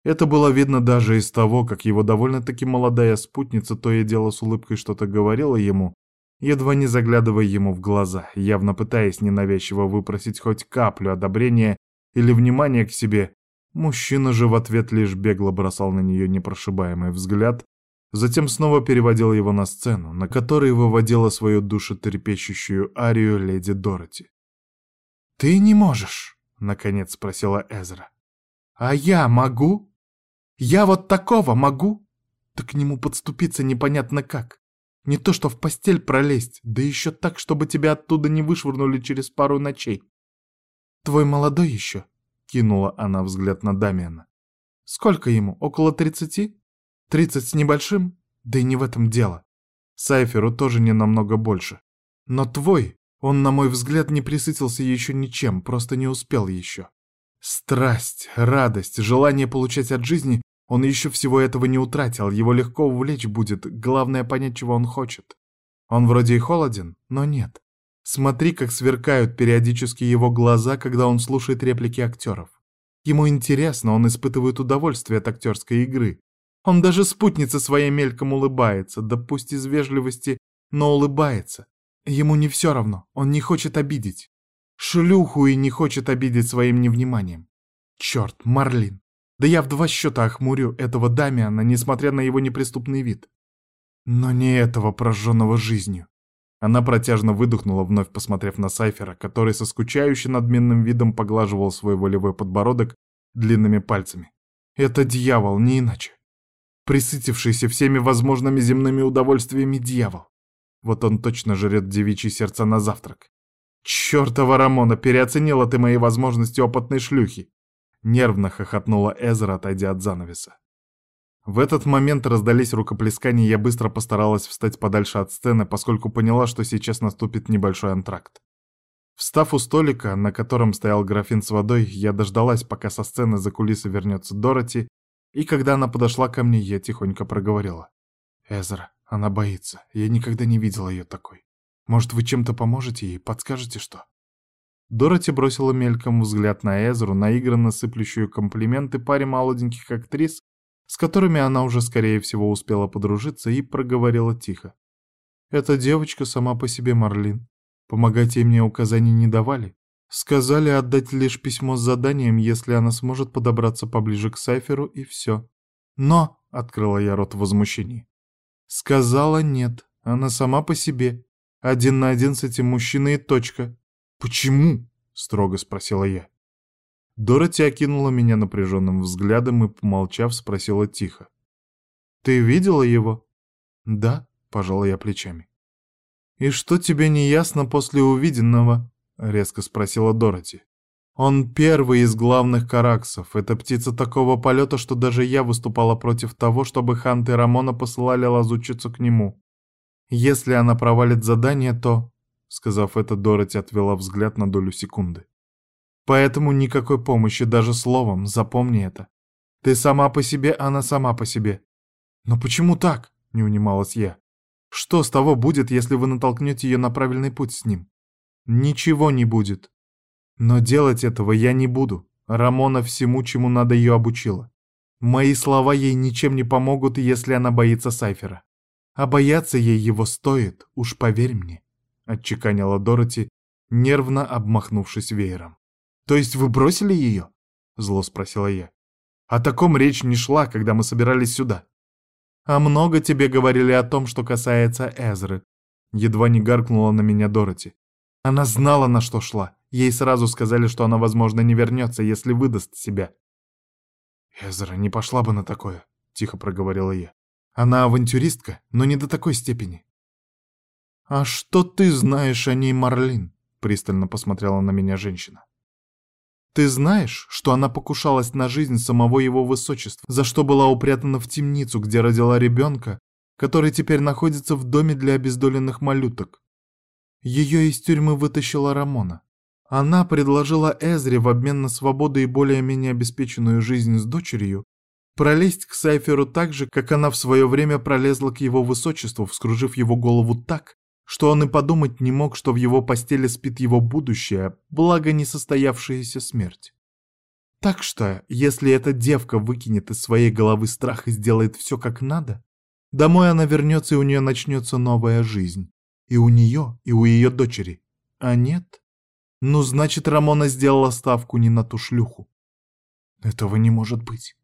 Это было видно даже из того, как его довольно-таки молодая спутница то и дело с улыбкой что-то говорила ему, едва не заглядывая ему в глаза, явно пытаясь ненавязчиво выпросить хоть каплю одобрения или внимания к себе. Мужчина же в ответ лишь бегло бросал на нее непрошибаемый взгляд, Затем снова переводил его на сцену, на которой выводила свою душетрепещущую арию леди Дороти. «Ты не можешь», — наконец спросила Эзра. «А я могу? Я вот такого могу? Да к нему подступиться непонятно как. Не то что в постель пролезть, да еще так, чтобы тебя оттуда не вышвырнули через пару ночей. Твой молодой еще?» — кинула она взгляд на Дамиана. «Сколько ему, около тридцати?» Тридцать с небольшим? Да и не в этом дело. Сайферу тоже не намного больше. Но твой, он, на мой взгляд, не присытился еще ничем, просто не успел еще. Страсть, радость, желание получать от жизни, он еще всего этого не утратил, его легко увлечь будет, главное понять, чего он хочет. Он вроде и холоден, но нет. Смотри, как сверкают периодически его глаза, когда он слушает реплики актеров. Ему интересно, он испытывает удовольствие от актерской игры. Он даже спутнице своей мельком улыбается, да пусть из вежливости, но улыбается. Ему не все равно, он не хочет обидеть. Шлюху и не хочет обидеть своим невниманием. Черт, Марлин. Да я в два счета охмурю этого Дамиана, несмотря на его неприступный вид. Но не этого прожженного жизнью. Она протяжно выдохнула, вновь посмотрев на Сайфера, который со скучающим надменным видом поглаживал свой волевой подбородок длинными пальцами. Это дьявол, не иначе присытившийся всеми возможными земными удовольствиями дьявол. Вот он точно жрет девичьи сердца на завтрак. «Чёртова Рамона, переоценила ты мои возможности опытной шлюхи!» Нервно хохотнула Эзра, отойдя от занавеса. В этот момент раздались рукоплескания, и я быстро постаралась встать подальше от сцены, поскольку поняла, что сейчас наступит небольшой антракт. Встав у столика, на котором стоял графин с водой, я дождалась, пока со сцены за кулисы вернется Дороти, и когда она подошла ко мне, я тихонько проговорила. «Эзра, она боится. Я никогда не видела ее такой. Может, вы чем-то поможете ей, подскажете что?» Дороти бросила мельком взгляд на Эзру, наигранно сыплющую комплименты паре молоденьких актрис, с которыми она уже, скорее всего, успела подружиться, и проговорила тихо. «Эта девочка сама по себе Марлин. Помогать ей мне указаний не давали. Сказали отдать лишь письмо с заданием, если она сможет подобраться поближе к Сайферу, и все. Но, — открыла я рот в возмущении, — сказала нет, она сама по себе. Один на один с этим мужчиной и точка. Почему? — строго спросила я. Дороти окинула меня напряженным взглядом и, помолчав, спросила тихо. «Ты видела его?» «Да», — пожала я плечами. «И что тебе не ясно после увиденного?» — резко спросила Дороти. «Он первый из главных караксов. Это птица такого полета, что даже я выступала против того, чтобы Хант и Рамона посылали лазучицу к нему. Если она провалит задание, то...» Сказав это, Дороти отвела взгляд на долю секунды. «Поэтому никакой помощи, даже словом, запомни это. Ты сама по себе, она сама по себе». «Но почему так?» — не унималась я. «Что с того будет, если вы натолкнете ее на правильный путь с ним?» Ничего не будет. Но делать этого я не буду. Рамона всему, чему надо, ее обучила. Мои слова ей ничем не помогут, если она боится Сайфера. А бояться ей его стоит, уж поверь мне, — отчеканила Дороти, нервно обмахнувшись веером. «То есть вы бросили ее?» — зло спросила я. «О таком речь не шла, когда мы собирались сюда». «А много тебе говорили о том, что касается Эзры», — едва не гаркнула на меня Дороти. Она знала, на что шла. Ей сразу сказали, что она, возможно, не вернется, если выдаст себя. «Эзра не пошла бы на такое», — тихо проговорила я. «Она авантюристка, но не до такой степени». «А что ты знаешь о ней, Марлин?» — пристально посмотрела на меня женщина. «Ты знаешь, что она покушалась на жизнь самого его высочества, за что была упрятана в темницу, где родила ребенка, который теперь находится в доме для обездоленных малюток? Ее из тюрьмы вытащила Рамона. Она предложила Эзре в обмен на свободу и более-менее обеспеченную жизнь с дочерью пролезть к Сайферу так же, как она в свое время пролезла к его высочеству, вскружив его голову так, что он и подумать не мог, что в его постели спит его будущее, благо несостоявшаяся смерть. Так что, если эта девка выкинет из своей головы страх и сделает все как надо, домой она вернется и у нее начнется новая жизнь. И у нее, и у ее дочери. А нет? Ну, значит, Рамона сделала ставку не на ту шлюху. Этого не может быть.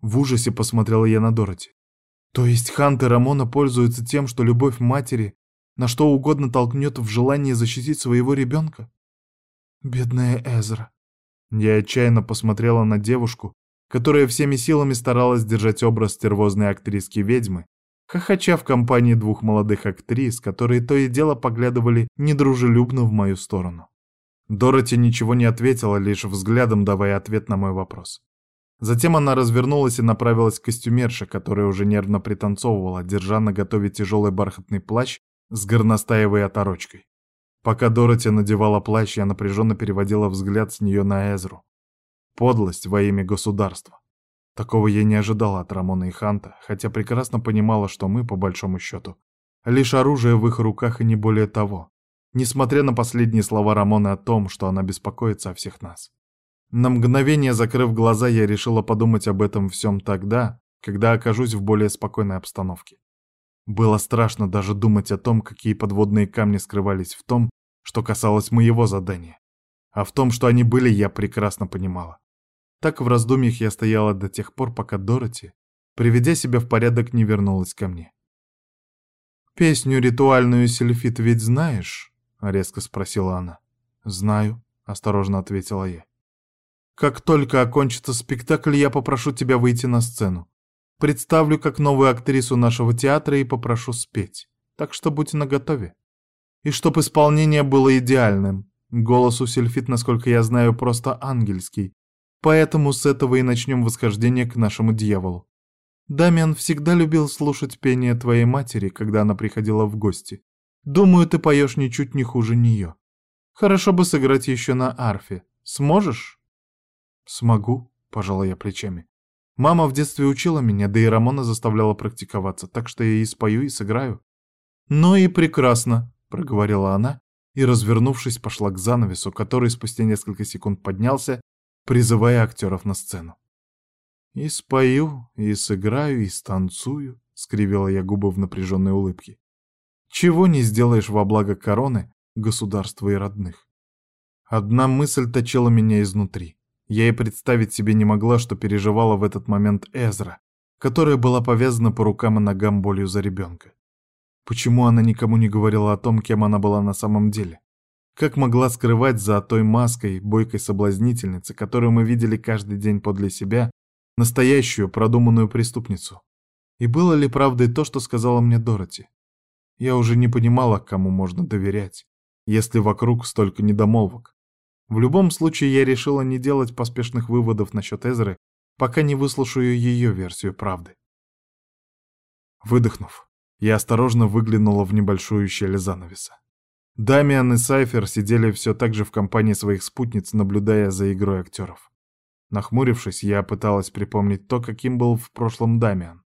В ужасе посмотрела я на Дороти. То есть Хант и Рамона пользуются тем, что любовь матери на что угодно толкнет в желание защитить своего ребенка? Бедная Эзра. Я отчаянно посмотрела на девушку, которая всеми силами старалась держать образ стервозной актриски-ведьмы, хохоча в компании двух молодых актрис, которые то и дело поглядывали недружелюбно в мою сторону. Дороти ничего не ответила, лишь взглядом давая ответ на мой вопрос. Затем она развернулась и направилась к костюмерше, которая уже нервно пританцовывала, держа на готове тяжелый бархатный плащ с горностаевой оторочкой. Пока Дороти надевала плащ, я напряженно переводила взгляд с нее на Эзру. Подлость во имя государства. Такого я не ожидала от Рамона и Ханта, хотя прекрасно понимала, что мы, по большому счету, лишь оружие в их руках и не более того, несмотря на последние слова Рамоны о том, что она беспокоится о всех нас. На мгновение закрыв глаза, я решила подумать об этом всем тогда, когда окажусь в более спокойной обстановке. Было страшно даже думать о том, какие подводные камни скрывались в том, что касалось моего задания. А в том, что они были, я прекрасно понимала. Так в раздумьях я стояла до тех пор, пока Дороти, приведя себя в порядок, не вернулась ко мне. «Песню ритуальную сельфит ведь знаешь?» — резко спросила она. «Знаю», — осторожно ответила я. «Как только окончится спектакль, я попрошу тебя выйти на сцену. Представлю как новую актрису нашего театра и попрошу спеть. Так что будь наготове. И чтоб исполнение было идеальным. Голос у Сельфит, насколько я знаю, просто ангельский. Поэтому с этого и начнем восхождение к нашему дьяволу. Дамиан всегда любил слушать пение твоей матери, когда она приходила в гости. Думаю, ты поешь ничуть не хуже нее. Хорошо бы сыграть еще на арфе. Сможешь? Смогу, пожала я плечами. Мама в детстве учила меня, да и Рамона заставляла практиковаться, так что я и спою, и сыграю. «Ну и прекрасно», — проговорила она, и, развернувшись, пошла к занавесу, который спустя несколько секунд поднялся, призывая актеров на сцену. «И спою, и сыграю, и станцую», — скривила я губы в напряженной улыбке. «Чего не сделаешь во благо короны, государства и родных?» Одна мысль точила меня изнутри. Я и представить себе не могла, что переживала в этот момент Эзра, которая была повязана по рукам и ногам болью за ребенка. Почему она никому не говорила о том, кем она была на самом деле? Как могла скрывать за той маской бойкой соблазнительницы, которую мы видели каждый день подле себя, настоящую продуманную преступницу? И было ли правдой то, что сказала мне Дороти? Я уже не понимала, кому можно доверять, если вокруг столько недомолвок. В любом случае, я решила не делать поспешных выводов насчет Эзры, пока не выслушаю ее версию правды. Выдохнув, я осторожно выглянула в небольшую щель занавеса. Дамиан и Сайфер сидели все так же в компании своих спутниц, наблюдая за игрой актеров. Нахмурившись, я пыталась припомнить то, каким был в прошлом Дамиан.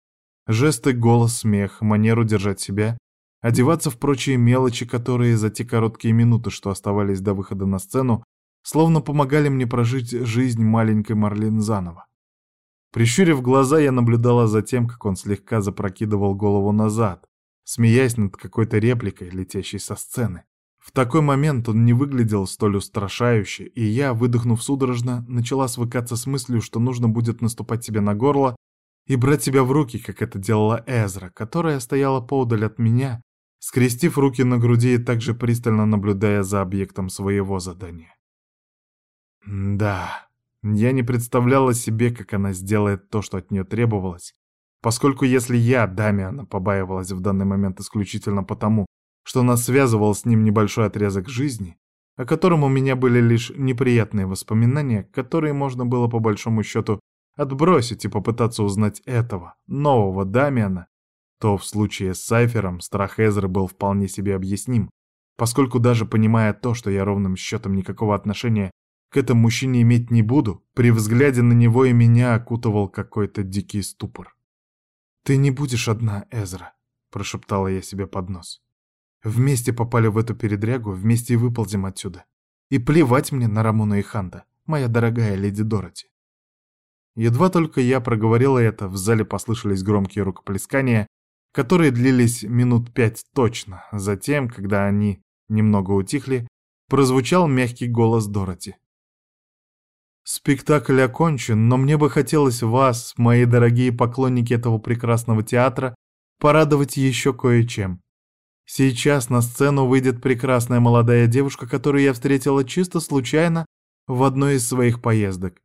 Жесты, голос, смех, манеру держать себя, одеваться в прочие мелочи, которые за те короткие минуты, что оставались до выхода на сцену, словно помогали мне прожить жизнь маленькой Марлин заново. Прищурив глаза, я наблюдала за тем, как он слегка запрокидывал голову назад, смеясь над какой-то репликой, летящей со сцены, В такой момент он не выглядел столь устрашающе, и я, выдохнув судорожно, начала свыкаться с мыслью, что нужно будет наступать себе на горло и брать себя в руки, как это делала Эзра, которая стояла поодаль от меня, скрестив руки на груди и также пристально наблюдая за объектом своего задания. Да, я не представляла себе, как она сделает то, что от нее требовалось, поскольку если я, Дамиана, побаивалась в данный момент исключительно потому, что нас связывал с ним небольшой отрезок жизни, о котором у меня были лишь неприятные воспоминания, которые можно было по большому счету отбросить и попытаться узнать этого, нового Дамиана, то в случае с Сайфером страх Эзры был вполне себе объясним, поскольку даже понимая то, что я ровным счетом никакого отношения к этому мужчине иметь не буду, при взгляде на него и меня окутывал какой-то дикий ступор. «Ты не будешь одна, Эзра», — прошептала я себе под нос. Вместе попали в эту передрягу, вместе и выползем отсюда. И плевать мне на Рамона и Ханда, моя дорогая леди Дороти. Едва только я проговорила это, в зале послышались громкие рукоплескания, которые длились минут пять точно. Затем, когда они немного утихли, прозвучал мягкий голос Дороти. Спектакль окончен, но мне бы хотелось вас, мои дорогие поклонники этого прекрасного театра, порадовать еще кое-чем. Сейчас на сцену выйдет прекрасная молодая девушка, которую я встретила чисто случайно в одной из своих поездок.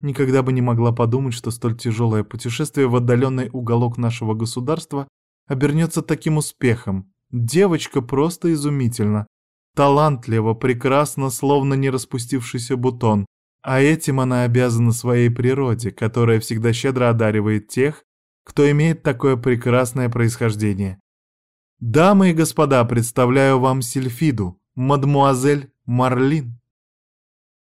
Никогда бы не могла подумать, что столь тяжелое путешествие в отдаленный уголок нашего государства обернется таким успехом. Девочка просто изумительна. Талантлива, прекрасна, словно не распустившийся бутон. А этим она обязана своей природе, которая всегда щедро одаривает тех, кто имеет такое прекрасное происхождение. Дамы и господа, представляю вам Сильфиду, мадмуазель Марлин.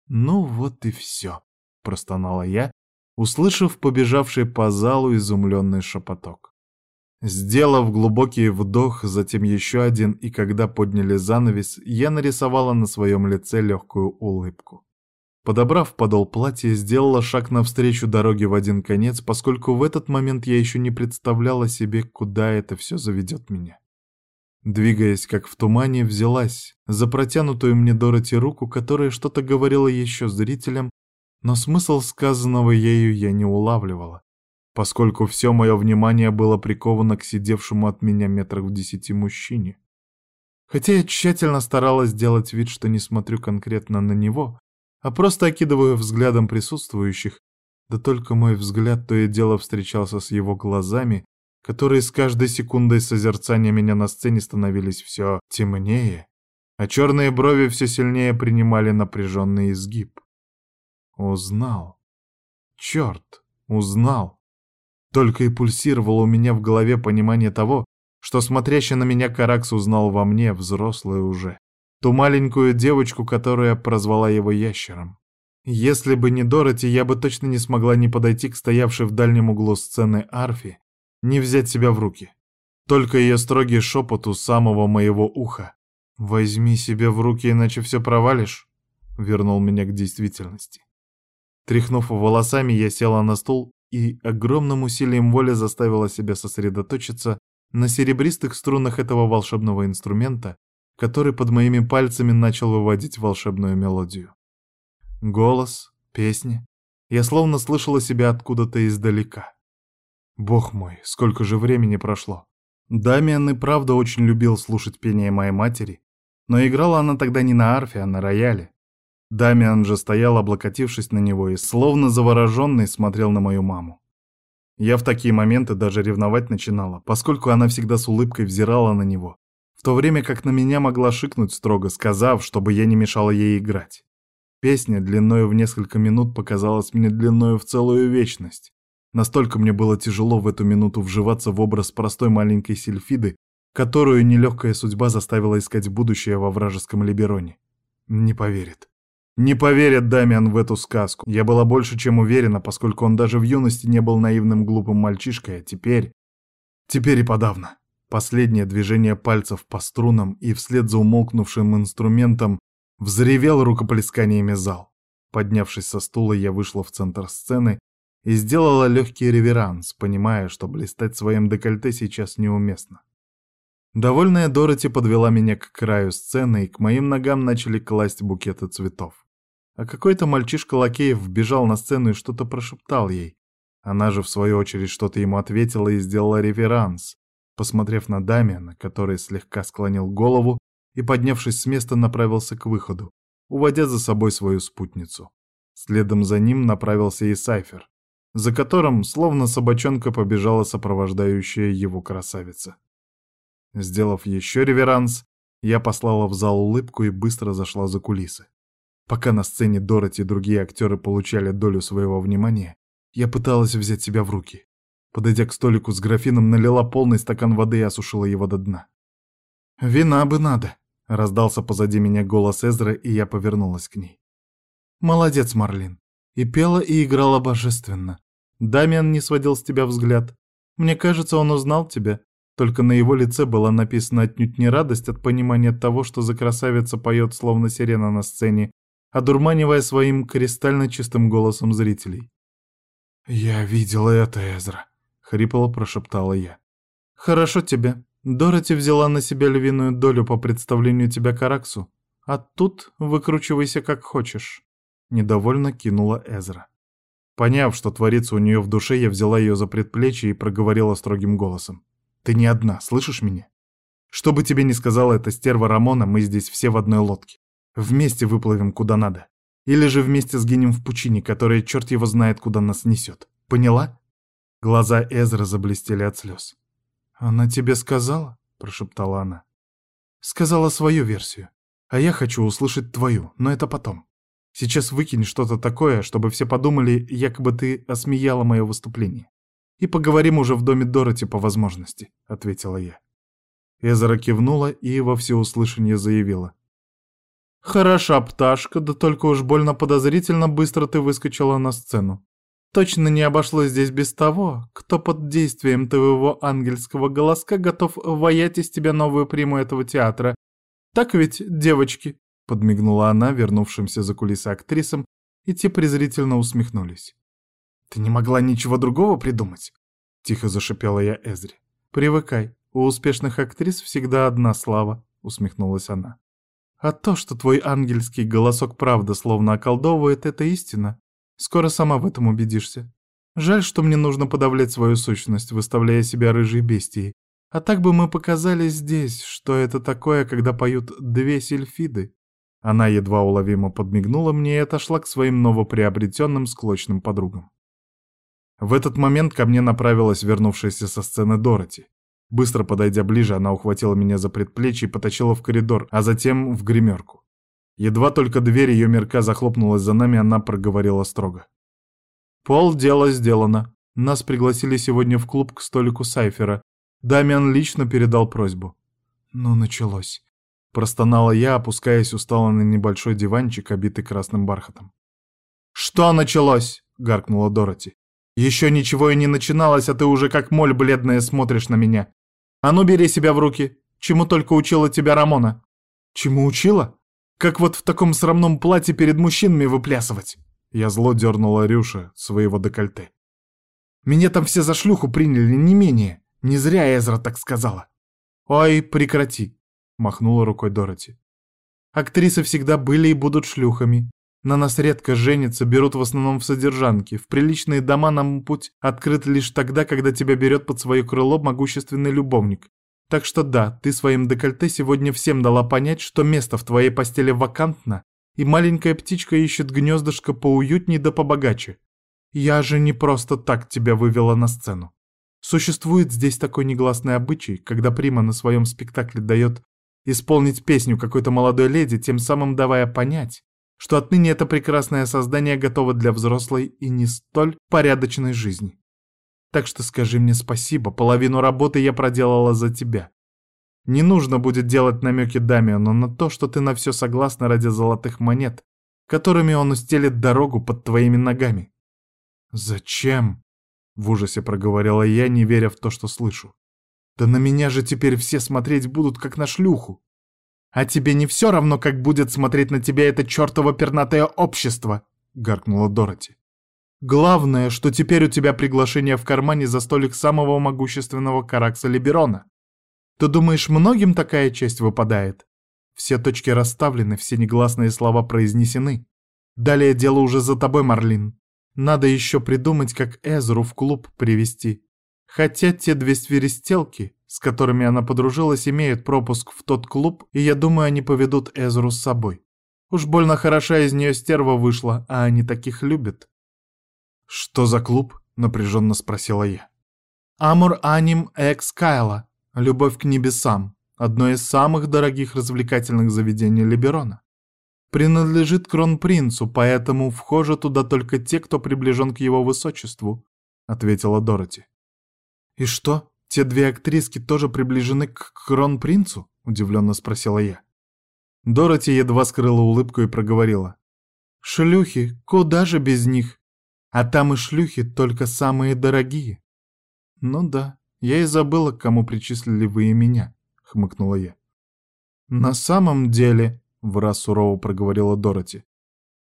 Ну вот и все, простонала я, услышав побежавший по залу изумленный шепоток. Сделав глубокий вдох, затем еще один, и когда подняли занавес, я нарисовала на своем лице легкую улыбку. Подобрав подол платья, сделала шаг навстречу дороге в один конец, поскольку в этот момент я еще не представляла себе, куда это все заведет меня. Двигаясь как в тумане, взялась за протянутую мне Дороти руку, которая что-то говорила еще зрителям, но смысл сказанного ею я не улавливала, поскольку все мое внимание было приковано к сидевшему от меня метрах в десяти мужчине. Хотя я тщательно старалась сделать вид, что не смотрю конкретно на него, а просто окидываю взглядом присутствующих, да только мой взгляд то и дело встречался с его глазами, которые с каждой секундой созерцания меня на сцене становились все темнее, а черные брови все сильнее принимали напряженный изгиб. Узнал. Черт, узнал. Только и пульсировало у меня в голове понимание того, что смотрящий на меня Каракс узнал во мне, взрослый уже, ту маленькую девочку, которая прозвала его ящером. Если бы не Дороти, я бы точно не смогла не подойти к стоявшей в дальнем углу сцены арфе не взять себя в руки. Только ее строгий шепот у самого моего уха. «Возьми себя в руки, иначе все провалишь», вернул меня к действительности. Тряхнув волосами, я села на стул и огромным усилием воли заставила себя сосредоточиться на серебристых струнах этого волшебного инструмента, который под моими пальцами начал выводить волшебную мелодию. Голос, песни. Я словно слышала себя откуда-то издалека. Бог мой, сколько же времени прошло. Дамиан и правда очень любил слушать пение моей матери, но играла она тогда не на арфе, а на рояле. Дамиан же стоял, облокотившись на него, и словно завороженный смотрел на мою маму. Я в такие моменты даже ревновать начинала, поскольку она всегда с улыбкой взирала на него, в то время как на меня могла шикнуть строго, сказав, чтобы я не мешала ей играть. Песня длиною в несколько минут показалась мне длиною в целую вечность. Настолько мне было тяжело в эту минуту вживаться в образ простой маленькой сельфиды, которую нелегкая судьба заставила искать будущее во вражеском Либероне. Не поверит. Не поверит Дамиан в эту сказку. Я была больше чем уверена, поскольку он даже в юности не был наивным глупым мальчишкой, а теперь... Теперь и подавно. Последнее движение пальцев по струнам и вслед за умолкнувшим инструментом взревел рукоплесканиями зал. Поднявшись со стула, я вышла в центр сцены и сделала легкий реверанс, понимая, что блистать своим декольте сейчас неуместно. Довольная Дороти подвела меня к краю сцены, и к моим ногам начали класть букеты цветов. А какой-то мальчишка Лакеев вбежал на сцену и что-то прошептал ей. Она же, в свою очередь, что-то ему ответила и сделала реверанс, посмотрев на Дамиана, который слегка склонил голову и, поднявшись с места, направился к выходу, уводя за собой свою спутницу. Следом за ним направился и Сайфер, за которым, словно собачонка, побежала сопровождающая его красавица. Сделав еще реверанс, я послала в зал улыбку и быстро зашла за кулисы. Пока на сцене Дороти и другие актеры получали долю своего внимания, я пыталась взять себя в руки. Подойдя к столику с графином, налила полный стакан воды и осушила его до дна. «Вина бы надо», — раздался позади меня голос Эзры, и я повернулась к ней. «Молодец, Марлин. И пела, и играла божественно. Дамиан не сводил с тебя взгляд. Мне кажется, он узнал тебя, только на его лице была написана отнюдь не радость от понимания того, что за красавица поет словно сирена на сцене, одурманивая своим кристально чистым голосом зрителей. «Я видела это, Эзра», — хрипло прошептала я. «Хорошо тебе. Дороти взяла на себя львиную долю по представлению тебя к Араксу, а тут выкручивайся как хочешь», — недовольно кинула Эзра. Поняв, что творится у нее в душе, я взяла ее за предплечье и проговорила строгим голосом. Ты не одна, слышишь меня? Что бы тебе ни сказала эта стерва Рамона, мы здесь все в одной лодке. Вместе выплывем куда надо. Или же вместе сгинем в пучине, которая черт его знает, куда нас несет. Поняла?» Глаза Эзра заблестели от слез. «Она тебе сказала?» — прошептала она. «Сказала свою версию. А я хочу услышать твою, но это потом. Сейчас выкинь что-то такое, чтобы все подумали, якобы ты осмеяла мое выступление и поговорим уже в доме Дороти по возможности», — ответила я. Эзера кивнула и во всеуслышание заявила. «Хороша пташка, да только уж больно подозрительно быстро ты выскочила на сцену. Точно не обошлось здесь без того, кто под действием твоего ангельского голоска готов воять из тебя новую приму этого театра. Так ведь, девочки?» — подмигнула она вернувшимся за кулисы актрисам, и те презрительно усмехнулись. «Ты не могла ничего другого придумать?» — тихо зашипела я Эзре. «Привыкай, у успешных актрис всегда одна слава», — усмехнулась она. «А то, что твой ангельский голосок правда словно околдовывает, это истина. Скоро сама в этом убедишься. Жаль, что мне нужно подавлять свою сущность, выставляя себя рыжей бестией. А так бы мы показали здесь, что это такое, когда поют две сельфиды». Она едва уловимо подмигнула мне и отошла к своим новоприобретенным склочным подругам. В этот момент ко мне направилась вернувшаяся со сцены Дороти. Быстро подойдя ближе, она ухватила меня за предплечье и потащила в коридор, а затем в гримерку. Едва только дверь ее мерка захлопнулась за нами, она проговорила строго. «Пол дело сделано. Нас пригласили сегодня в клуб к столику Сайфера. Дамиан лично передал просьбу». «Ну, началось», — простонала я, опускаясь устало на небольшой диванчик, обитый красным бархатом. «Что началось?» — гаркнула Дороти. Еще ничего и не начиналось, а ты уже как моль бледная смотришь на меня. А ну бери себя в руки. Чему только учила тебя Рамона? Чему учила? Как вот в таком срамном платье перед мужчинами выплясывать? Я зло дернула Рюша своего декольте. Меня там все за шлюху приняли, не менее. Не зря Эзра так сказала. Ой, прекрати, махнула рукой Дороти. Актрисы всегда были и будут шлюхами. На нас редко женятся, берут в основном в содержанки. В приличные дома нам путь открыт лишь тогда, когда тебя берет под свое крыло могущественный любовник. Так что да, ты своим декольте сегодня всем дала понять, что место в твоей постели вакантно, и маленькая птичка ищет гнездышко поуютней да побогаче. Я же не просто так тебя вывела на сцену. Существует здесь такой негласный обычай, когда Прима на своем спектакле дает исполнить песню какой-то молодой леди, тем самым давая понять, что отныне это прекрасное создание готово для взрослой и не столь порядочной жизни. Так что скажи мне спасибо, половину работы я проделала за тебя. Не нужно будет делать намеки Дамиану на то, что ты на все согласна ради золотых монет, которыми он устелит дорогу под твоими ногами. «Зачем?» — в ужасе проговорила я, не веря в то, что слышу. «Да на меня же теперь все смотреть будут, как на шлюху!» «А тебе не все равно, как будет смотреть на тебя это чертово пернатое общество?» — гаркнула Дороти. «Главное, что теперь у тебя приглашение в кармане за столик самого могущественного Каракса Либерона. Ты думаешь, многим такая честь выпадает? Все точки расставлены, все негласные слова произнесены. Далее дело уже за тобой, Марлин. Надо еще придумать, как Эзру в клуб привести. Хотя те две свиристелки, с которыми она подружилась, имеют пропуск в тот клуб, и я думаю, они поведут Эзру с собой. Уж больно хороша из нее стерва вышла, а они таких любят. «Что за клуб?» — напряженно спросила я. «Амур аним экс Кайла. Любовь к небесам. Одно из самых дорогих развлекательных заведений Либерона. Принадлежит кронпринцу, поэтому вхожи туда только те, кто приближен к его высочеству», — ответила Дороти. «И что, те две актриски тоже приближены к кронпринцу?» — удивленно спросила я. Дороти едва скрыла улыбку и проговорила. «Шлюхи, куда же без них? А там и шлюхи только самые дорогие». «Ну да, я и забыла, к кому причислили вы и меня», — хмыкнула я. «На самом деле», — в раз сурово проговорила Дороти,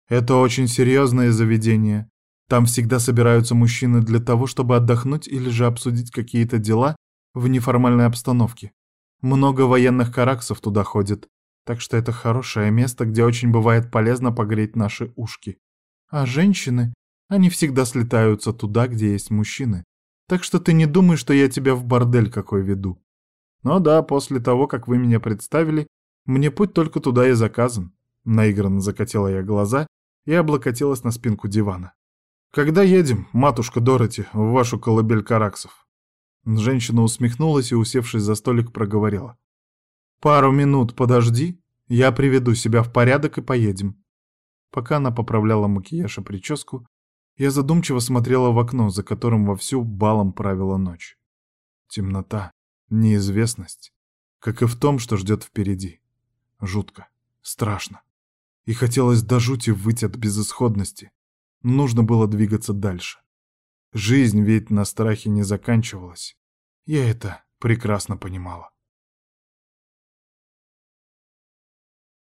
«это очень серьезное заведение. Там всегда собираются мужчины для того, чтобы отдохнуть или же обсудить какие-то дела в неформальной обстановке. Много военных караксов туда ходит, так что это хорошее место, где очень бывает полезно погреть наши ушки. А женщины, они всегда слетаются туда, где есть мужчины. Так что ты не думай, что я тебя в бордель какой веду. Но да, после того, как вы меня представили, мне путь только туда и заказан. Наигранно закатила я глаза и облокотилась на спинку дивана. «Когда едем, матушка Дороти, в вашу колыбель караксов?» Женщина усмехнулась и, усевшись за столик, проговорила. «Пару минут подожди, я приведу себя в порядок и поедем». Пока она поправляла макияж и прическу, я задумчиво смотрела в окно, за которым вовсю балом правила ночь. Темнота, неизвестность, как и в том, что ждет впереди. Жутко, страшно. И хотелось до жути выйти от безысходности. Нужно было двигаться дальше. Жизнь ведь на страхе не заканчивалась. Я это прекрасно понимала.